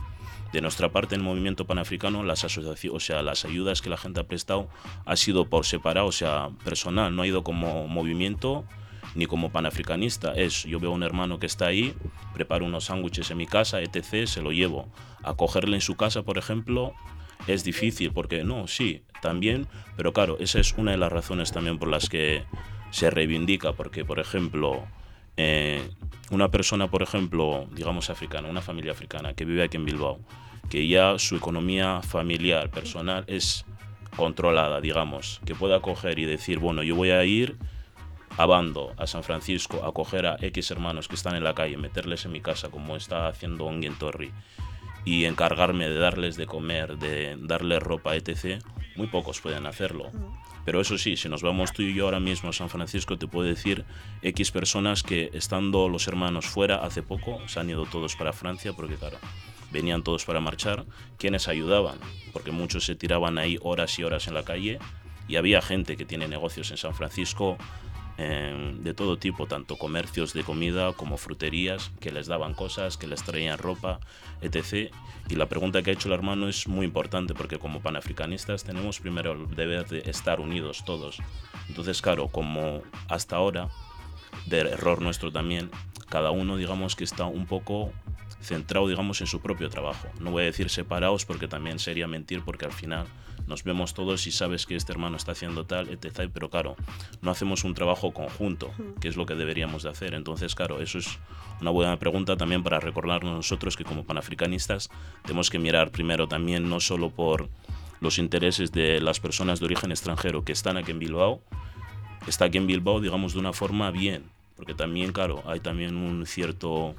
De nuestra parte, en el movimiento panafricano, las asociaciones, o sea, las ayudas que la gente ha prestado ha sido por separado, o sea, personal, no ha ido como movimiento ni como panafricanista. Es, yo veo a un hermano que está ahí, preparo unos sándwiches en mi casa, etc., se lo llevo. Acogerle en su casa, por ejemplo, es difícil, porque no, sí, también, pero claro, esa es una de las razones también por las que se reivindica, porque, por ejemplo, eh, una persona, por ejemplo, digamos africana, una familia africana que vive aquí en Bilbao, que ya su economía familiar, personal, es controlada, digamos, que pueda coger y decir, bueno, yo voy a ir a Bando, a San Francisco, a coger a X hermanos que están en la calle, meterles en mi casa, como está haciendo Onguien Torri, y encargarme de darles de comer, de darles ropa, etc., muy pocos pueden hacerlo. Pero eso sí, si nos vamos tú y yo ahora mismo a San Francisco, te puedo decir X personas que estando los hermanos fuera hace poco, se han ido todos para Francia, porque claro, venían todos para marchar, quienes ayudaban, porque muchos se tiraban ahí horas y horas en la calle, y había gente que tiene negocios en San Francisco, eh, de todo tipo, tanto comercios de comida como fruterías, que les daban cosas, que les traían ropa, etc. Y la pregunta que ha hecho el hermano es muy importante porque como panafricanistas tenemos primero el deber de estar unidos todos. Entonces, claro, como hasta ahora, de error nuestro también, cada uno digamos que está un poco centrado digamos en su propio trabajo. No voy a decir separados porque también sería mentir porque al final nos vemos todos y sabes que este hermano está haciendo tal, etc. Pero claro, no hacemos un trabajo conjunto, que es lo que deberíamos de hacer. Entonces, claro, eso es una buena pregunta también para recordarnos nosotros que como panafricanistas tenemos que mirar primero también no solo por los intereses de las personas de origen extranjero que están aquí en Bilbao, está aquí en Bilbao, digamos, de una forma bien, porque también, claro, hay también un cierto,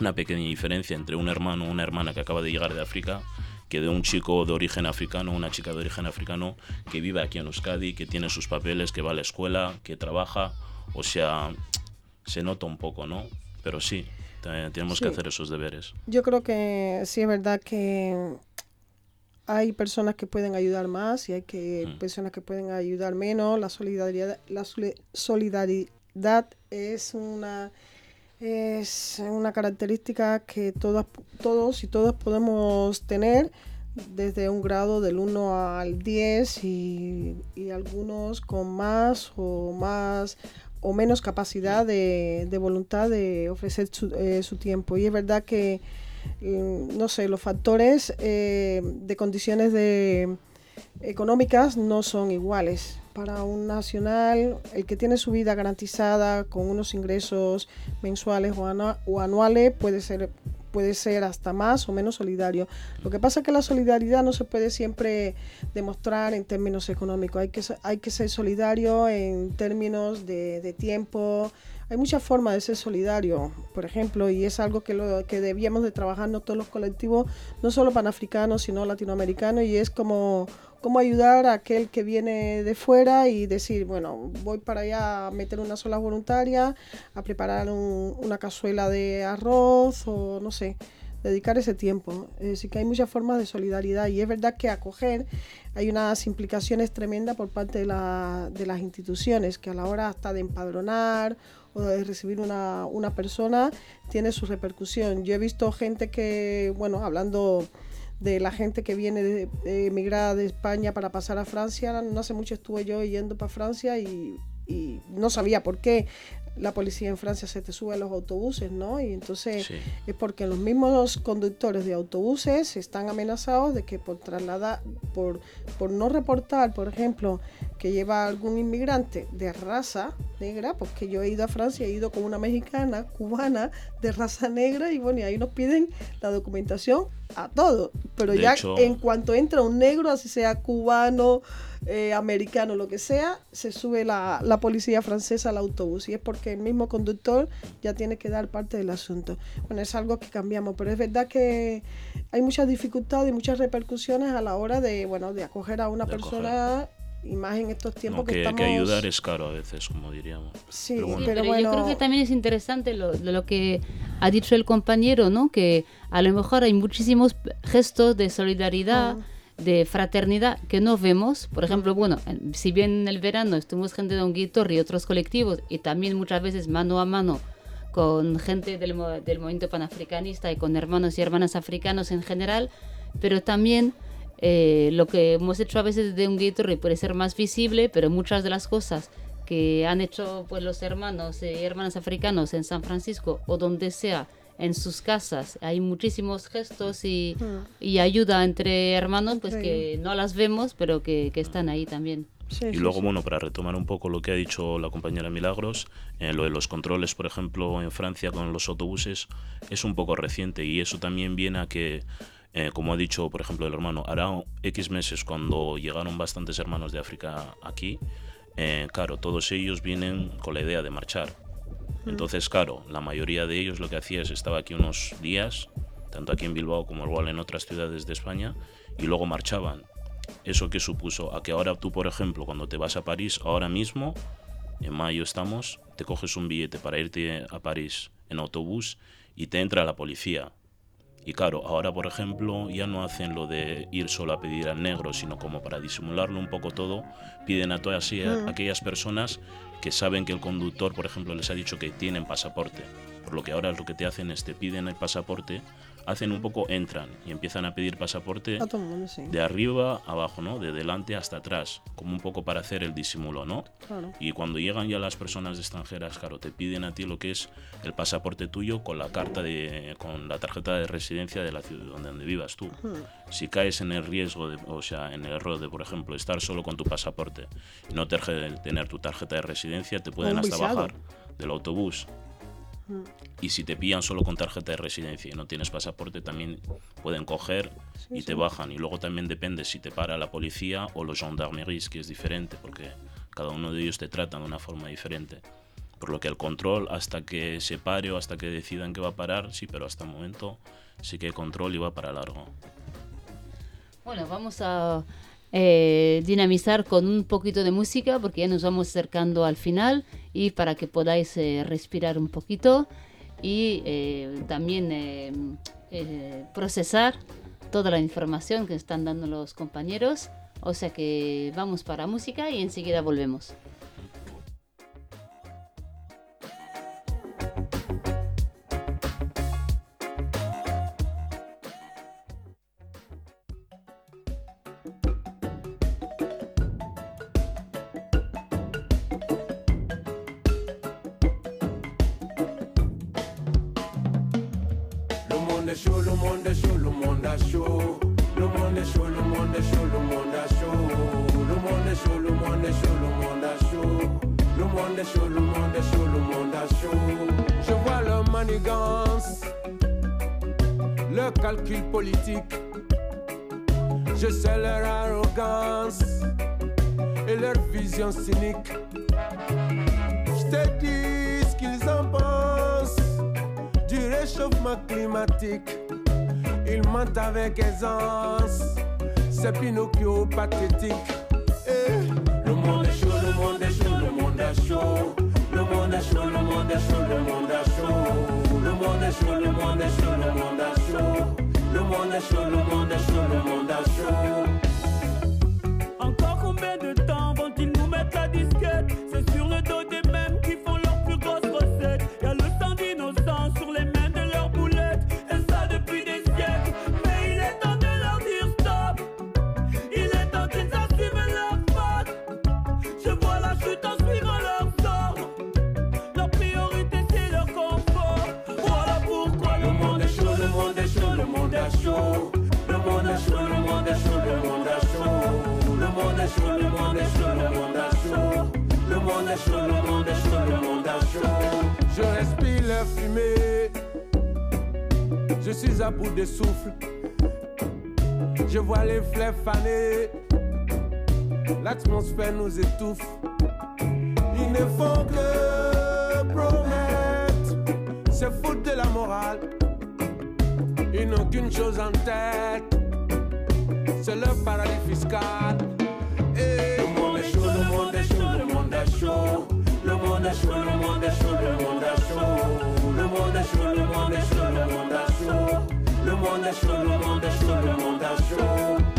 una pequeña diferencia entre un hermano o una hermana que acaba de llegar de África que de un chico de origen africano, una chica de origen africano que vive aquí en Euskadi, que tiene sus papeles, que va a la escuela, que trabaja, o sea, se nota un poco, ¿no? Pero sí, te- tenemos que hacer esos deberes. Yo creo que sí es verdad que hay personas que pueden ayudar más y hay que Mm. personas que pueden ayudar menos. La solidaridad, la soli- solidaridad es una es una característica que todas, todos y todas podemos tener desde un grado del 1 al 10 y, y algunos con más o más o menos capacidad de, de voluntad de ofrecer su, eh, su tiempo. Y es verdad que, mm, no sé, los factores eh, de condiciones de, económicas no son iguales. Para un nacional, el que tiene su vida garantizada con unos ingresos mensuales o, anua- o anuales puede ser puede ser hasta más o menos solidario. Lo que pasa es que la solidaridad no se puede siempre demostrar en términos económicos. Hay que, hay que ser solidario en términos de, tiempo, hay muchas formas de ser solidario, por ejemplo, y es algo que, lo, que debíamos de trabajar no todos los colectivos, no solo panafricanos, sino latinoamericanos, y es como, como ayudar a aquel que viene de fuera y decir, bueno, voy para allá a meter una sola voluntaria, a preparar un- una cazuela de arroz o no sé, dedicar ese tiempo. Es decir, que hay muchas formas de solidaridad y es verdad que acoger hay unas implicaciones tremendas por parte de, la- de las instituciones, que a la hora hasta de empadronar o de recibir una, una persona tiene su repercusión. Yo he visto gente que, bueno, hablando de la gente que viene de, de emigrada de España para pasar a Francia, no hace mucho estuve yo yendo para Francia y, y no sabía por qué la policía en Francia se te sube a los autobuses, ¿no? Y entonces Sí. es porque los mismos conductores de autobuses están amenazados de que por trasladar, por, por no reportar, por ejemplo, que lleva algún inmigrante de raza negra, porque yo he ido a Francia, he ido con una mexicana, cubana, de raza negra, y bueno, y ahí nos piden la documentación a todos. Pero De ya hecho- en cuanto entra un negro, así sea cubano, eh, americano, lo que sea, se sube la, la policía francesa al autobús. Y es porque el mismo conductor ya tiene que dar parte del asunto. Bueno, es algo que cambiamos, pero es verdad que hay muchas dificultades y muchas repercusiones a la hora de, bueno, de acoger a una De persona, y más en estos tiempos No, que, que, estamos... que ayudar es caro a veces, como diríamos. Sí, Pero bueno. pero Pero bueno... yo creo que también es interesante lo, lo- lo que ha dicho el compañero, ¿no? Que a lo mejor hay muchísimos gestos de solidaridad, de fraternidad que no vemos. Por ejemplo, bueno, en- si bien en el verano estuvimos gente de Unguitor y otros colectivos y también muchas veces mano a mano con gente del, del movimiento panafricanista y con hermanos y hermanas africanos en general, pero también eh, lo que hemos hecho a veces de un Gatorade puede ser más visible, pero muchas de las cosas que han hecho pues los hermanos y hermanas africanos en San Francisco o donde sea en sus casas hay muchísimos gestos y, y ayuda entre hermanos pues que no las vemos pero que, que están ahí también. Sí, Y sí, luego, sí. bueno, para retomar un poco lo que ha dicho la compañera Milagros, eh, lo de los controles, por ejemplo, en Francia con los autobuses, es un poco reciente y eso también viene a que, eh, como ha dicho, por ejemplo, el hermano, hará X meses cuando llegaron bastantes hermanos de África aquí, eh, claro, todos ellos vienen con la idea de marchar. Entonces, claro, la mayoría de ellos lo que hacía es estaba aquí unos días, tanto aquí en Bilbao como igual en otras ciudades de España, y luego marchaban. ¿Eso qué supuso? A que ahora tú, por ejemplo, cuando te vas a París, ahora mismo, en mayo estamos, te coges un billete para irte a París en autobús y te entra la policía. Y claro, ahora, por ejemplo, ya no hacen lo de ir solo a pedir al negro, sino como para disimularlo un poco todo, piden a todas y- Mm. aquellas personas que saben que el conductor, por ejemplo, les ha dicho que tienen pasaporte. Por lo que ahora lo que te hacen es te piden el pasaporte, hacen un poco, entran y empiezan a pedir pasaporte A todo el mundo, sí. de arriba a abajo, ¿no? De delante hasta atrás, como un poco para hacer el disimulo, ¿no? Claro. Y cuando llegan ya las personas extranjeras, claro, te piden a ti lo que es el pasaporte tuyo con la carta de, con la tarjeta de residencia de la ciudad donde, donde vivas tú. Si caes en el riesgo, de, o sea, en el error de, por ejemplo, estar solo con tu pasaporte y no tener tu tarjeta de residencia, te pueden hasta visado. bajar del autobús. Y si te pillan solo con tarjeta de residencia y no tienes pasaporte, también pueden coger y te bajan. Y luego también depende si te para la policía o los gendarmeries, que es diferente, porque cada uno de ellos te tratan de una forma diferente. Por lo que el control, hasta que se pare o hasta que decidan que va a parar, sí, pero hasta el momento sí que hay control y va para largo. Bueno, vamos a eh, dinamizar con un poquito de música porque ya nos vamos acercando al final y para que podáis eh, respirar un poquito y eh, también eh, eh, procesar toda la información que están dando los compañeros. O sea que vamos para música y enseguida volvemos. Je vois les fleurs faner. L'atmosphère nous étouffe. Ils ne font que promettre. C'est foutre de la morale. Ils n'ont qu'une chose en tête. C'est leur paradis fiscal. Le monde est chaud, le monde est chaud, le monde est chaud. Le monde est chaud, le monde est chaud, le monde est chaud. Monde est chaud, le monde est chaud, le monde chaud.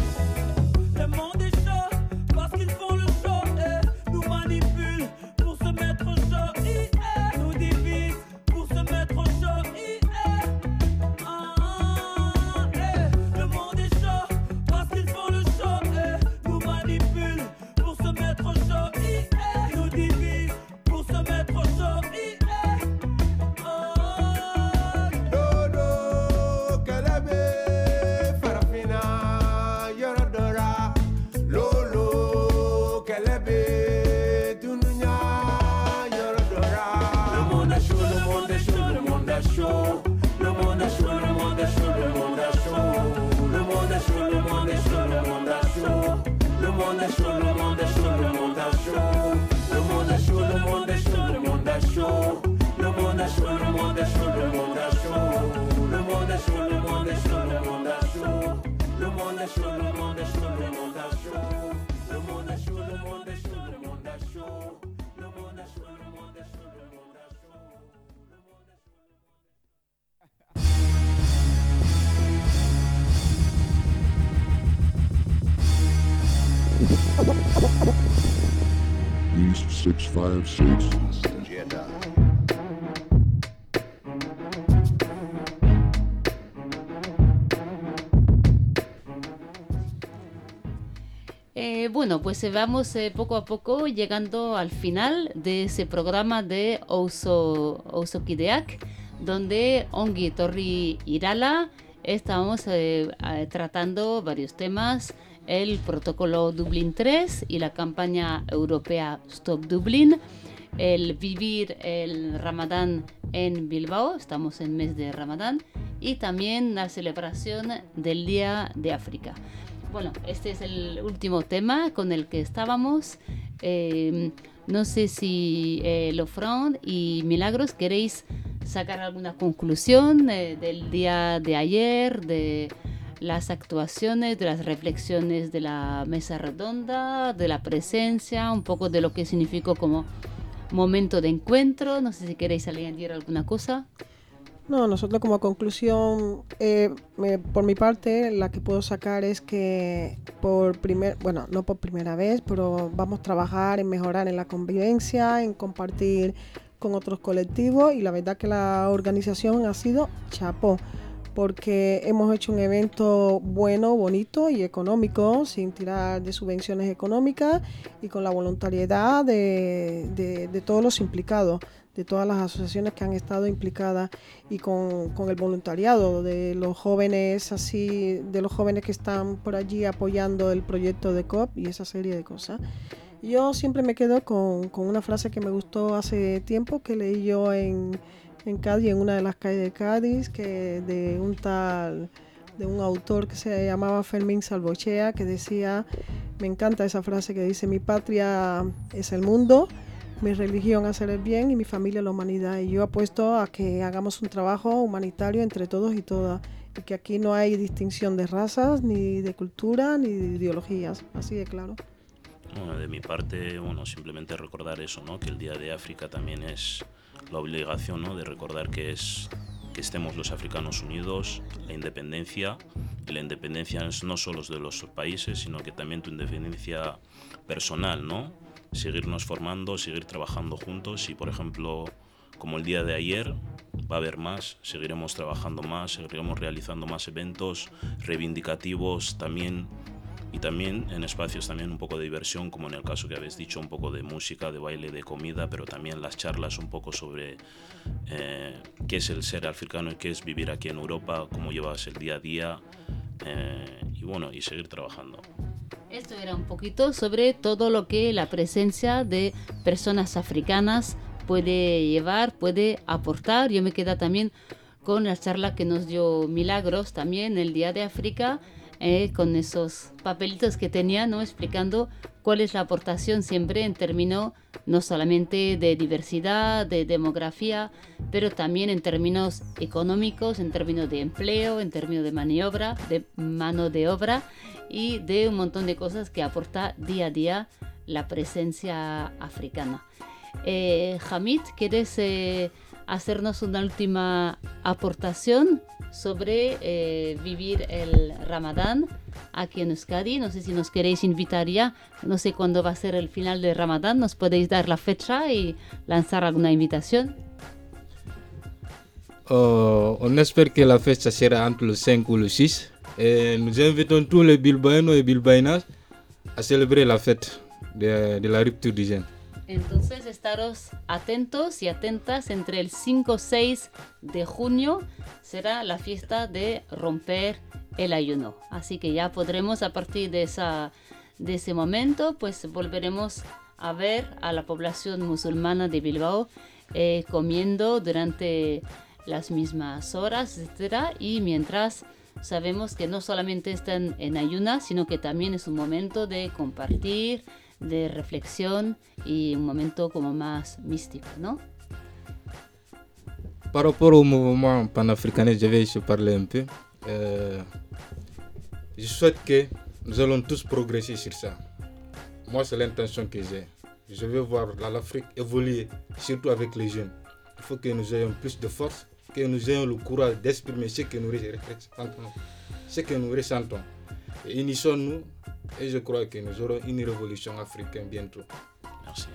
Monde est chaud, le monde est chaud. Le monde est chaud, le monde est chaud, le monde est chaud. Le monde est chaud, le monde est chaud, le monde est chaud. East 656. Eh, bueno, pues eh, vamos eh, poco a poco llegando al final de ese programa de Ouso, Ouso Kideak, donde Ongi Torri Irala estamos eh, tratando varios temas, el protocolo Dublín 3 y la campaña europea Stop Dublín, el vivir el Ramadán en Bilbao, estamos en mes de Ramadán, y también la celebración del Día de África. Bueno, este es el último tema con el que estábamos. Eh, no sé si eh, Lofrand y Milagros queréis sacar alguna conclusión eh, del día de ayer, de las actuaciones, de las reflexiones de la mesa redonda, de la presencia, un poco de lo que significó como momento de encuentro. No sé si queréis añadir alguna cosa. No, nosotros como conclusión, eh, me- por mi parte, la que puedo sacar es que por primer, bueno, no por primera vez, pero vamos a trabajar en mejorar en la convivencia, en compartir con otros colectivos y la verdad que la organización ha sido chapó porque hemos hecho un evento bueno, bonito y económico, sin tirar de subvenciones económicas y con la voluntariedad de todos los implicados, de todas las asociaciones que han estado implicadas y con, con el voluntariado de los jóvenes así, de los jóvenes que están por allí apoyando el proyecto de COP y esa serie de cosas. Yo siempre me quedo con, con una frase que me gustó hace tiempo, que leí yo en, en Cádiz, en una de las calles de Cádiz, que de un tal, de un autor que se llamaba Fermín Salvochea, que decía, me encanta esa frase que dice, mi patria es el mundo, mi religión hacer el bien y mi familia la humanidad. Y yo apuesto a que hagamos un trabajo humanitario entre todos y todas. Y que aquí no hay distinción de razas, ni de cultura, ni de ideologías. Así de claro. De mi parte, bueno, simplemente recordar eso, ¿no? Que el Día de África también es la obligación, ¿no? De recordar que es que estemos los africanos unidos, la independencia, y la independencia no solo de los países, sino que también tu independencia personal, ¿no? Seguirnos formando, seguir trabajando juntos y, por ejemplo, como el día de ayer, va a haber más, seguiremos trabajando más, seguiremos realizando más eventos reivindicativos también y también en espacios también un poco de diversión, como en el caso que habéis dicho, un poco de música, de baile, de comida, pero también las charlas un poco sobre eh, qué es el ser africano y qué es vivir aquí en Europa, cómo llevas el día a día eh, y bueno, y seguir trabajando. Esto era un poquito sobre todo lo que la presencia de personas africanas puede llevar, puede aportar. Yo me quedo también con la charla que nos dio Milagros también el Día de África, eh, con esos papelitos que tenía, ¿no? explicando cuál es la aportación siempre en términos no solamente de diversidad, de demografía, pero también en términos económicos, en términos de empleo, en términos de maniobra, de mano de obra y de un montón de cosas que aporta día a día la presencia africana. Eh, Hamid, ¿quieres eh, hacernos una última aportación sobre eh, vivir el Ramadán aquí en Euskadi? No sé si nos queréis invitar ya, no sé cuándo va a ser el final de Ramadán, nos podéis dar la fecha y lanzar alguna invitación. Euh, on espère que la fête ça sera entre le 5 ou le 6. Et nous invitons tous les Bilbaïnos et Bilbaïnas à célébrer la fête de, de la rupture du jeûne. Entonces estaros atentos y atentas entre el 5 y 6 de junio será la fiesta de romper el ayuno. Así que ya podremos a partir de, esa, de ese momento pues volveremos a ver a la población musulmana de Bilbao eh, comiendo durante las mismas horas, etcétera, y mientras sabemos que no solamente están en ayuna, sino que también es un momento de compartir, de reflexión y un momento como más místico, ¿no? Par rapport au mouvement panafricaniste, je vais parler un peu. Euh, je souhaite que nous allons tous progresser sur ça. Moi, c'est l'intention que j'ai. Je veux voir l'Afrique évoluer, surtout avec les jeunes. Il faut que nous ayons plus de force, que nous ayons le courage d'exprimer ce que nous ressentons. Ce que nous ressentons. Et unissons-nous et je crois que nous aurons une révolution africaine bientôt. Merci.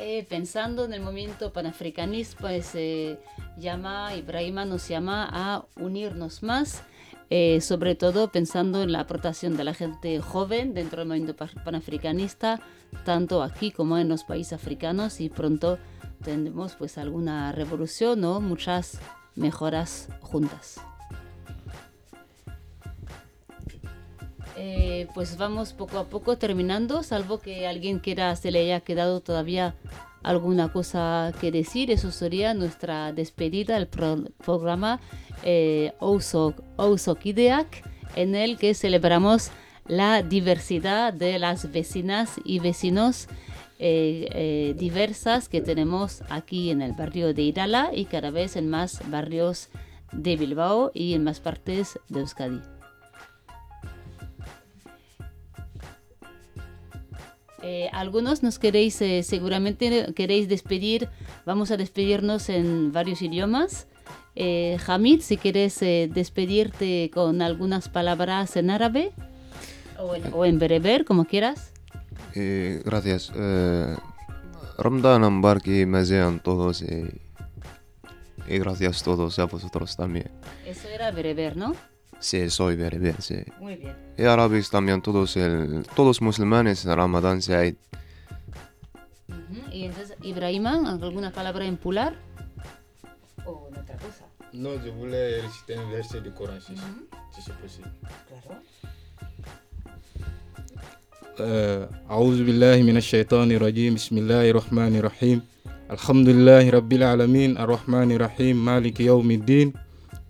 Eh, pensando en el movimiento panafricanista, pues eh, llama, Ibrahima nos llama a unirnos más, eh, sobre todo pensando en la aportación de la gente joven dentro del movimiento pa- panafricanista, tanto aquí como en los países africanos y pronto tendremos pues alguna revolución o muchas mejoras juntas. Eh, pues vamos poco a poco terminando, salvo que alguien quiera, se le haya quedado todavía alguna cosa que decir. Eso sería nuestra despedida del pro- programa eh, Ousokideak, en el que celebramos la diversidad de las vecinas y vecinos eh, eh, diversas que tenemos aquí en el barrio de Irala y cada vez en más barrios de Bilbao y en más partes de Euskadi. Eh, algunos nos queréis, eh, seguramente queréis despedir, vamos a despedirnos en varios idiomas. Eh, Hamid, si quieres eh, despedirte con algunas palabras en árabe o en, o en bereber, como quieras. Eh, gracias. Eh, Ramadan Mubarak y Mazian todos y, y gracias a todos a vosotros también. Eso era bereber, ¿no? Sí, soy bereber, sí. Muy bien. Y árabes también todos, el, todos musulmanes, Ramadán Said. Ujú, Y entonces, Ibrahima, ¿alguna palabra en pular? O en otra cosa. Non, je voulais réciter un verset du Coran, si, si c'est possible. Claro. آه، أعوذ بالله من الشيطان الرجيم. بسم الله الرحمن الرحيم. الحمد لله رب العالمين. الرحمن الرحيم. مالك يوم الدين.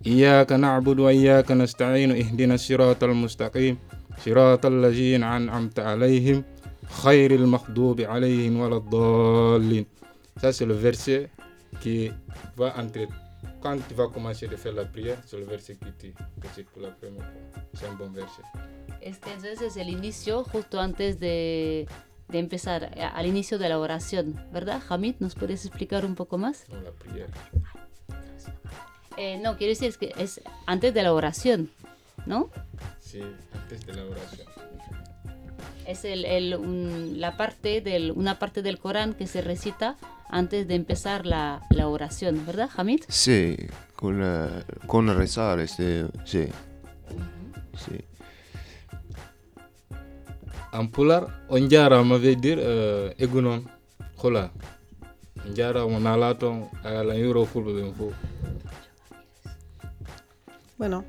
إياك نعبد وإياك نستعين. اهدنا الصراط المستقيم. صراط الذين أنعمت عليهم. خير المغضوب عليهم ولا الضالين. Ça, c'est le verset qui va entrer. Quand tu vas commencer de faire la prière, c'est le verset qui te que c'est pour la première fois. C'est un bon verset. Este entonces es el inicio justo antes de, de empezar, al inicio de la oración, ¿verdad? Hamid, ¿nos puedes explicar un poco más? La. Eh, no, quiero decir es que es antes de la oración, ¿no? C'est antes de la oración. Es el, el- un- la parte del, una parte del Corán que se recita antes de empezar la, la oración, ¿verdad, Hamid? Sí, con, la- con rezar, este, sí. Sí. En Polar, on jarama veut dire euh, egu noon hula on jarama nala toon ala yuro fulɓe ɓen fof Bueno,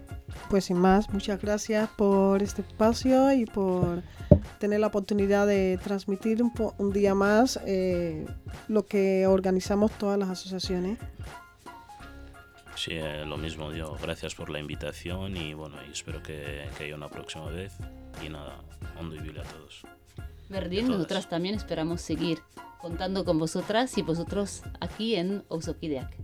pues sin más, muchas gracias por este espacio y por tener la oportunidad de transmitir un, po- un día más eh, lo que organizamos todas las asociaciones. Sí, eh, lo mismo yo. Gracias por la invitación y bueno, y espero que, que haya una próxima vez. Y nada, hondo y a todos. Nosotras también esperamos seguir contando con vosotras y vosotros aquí en Ousokideak.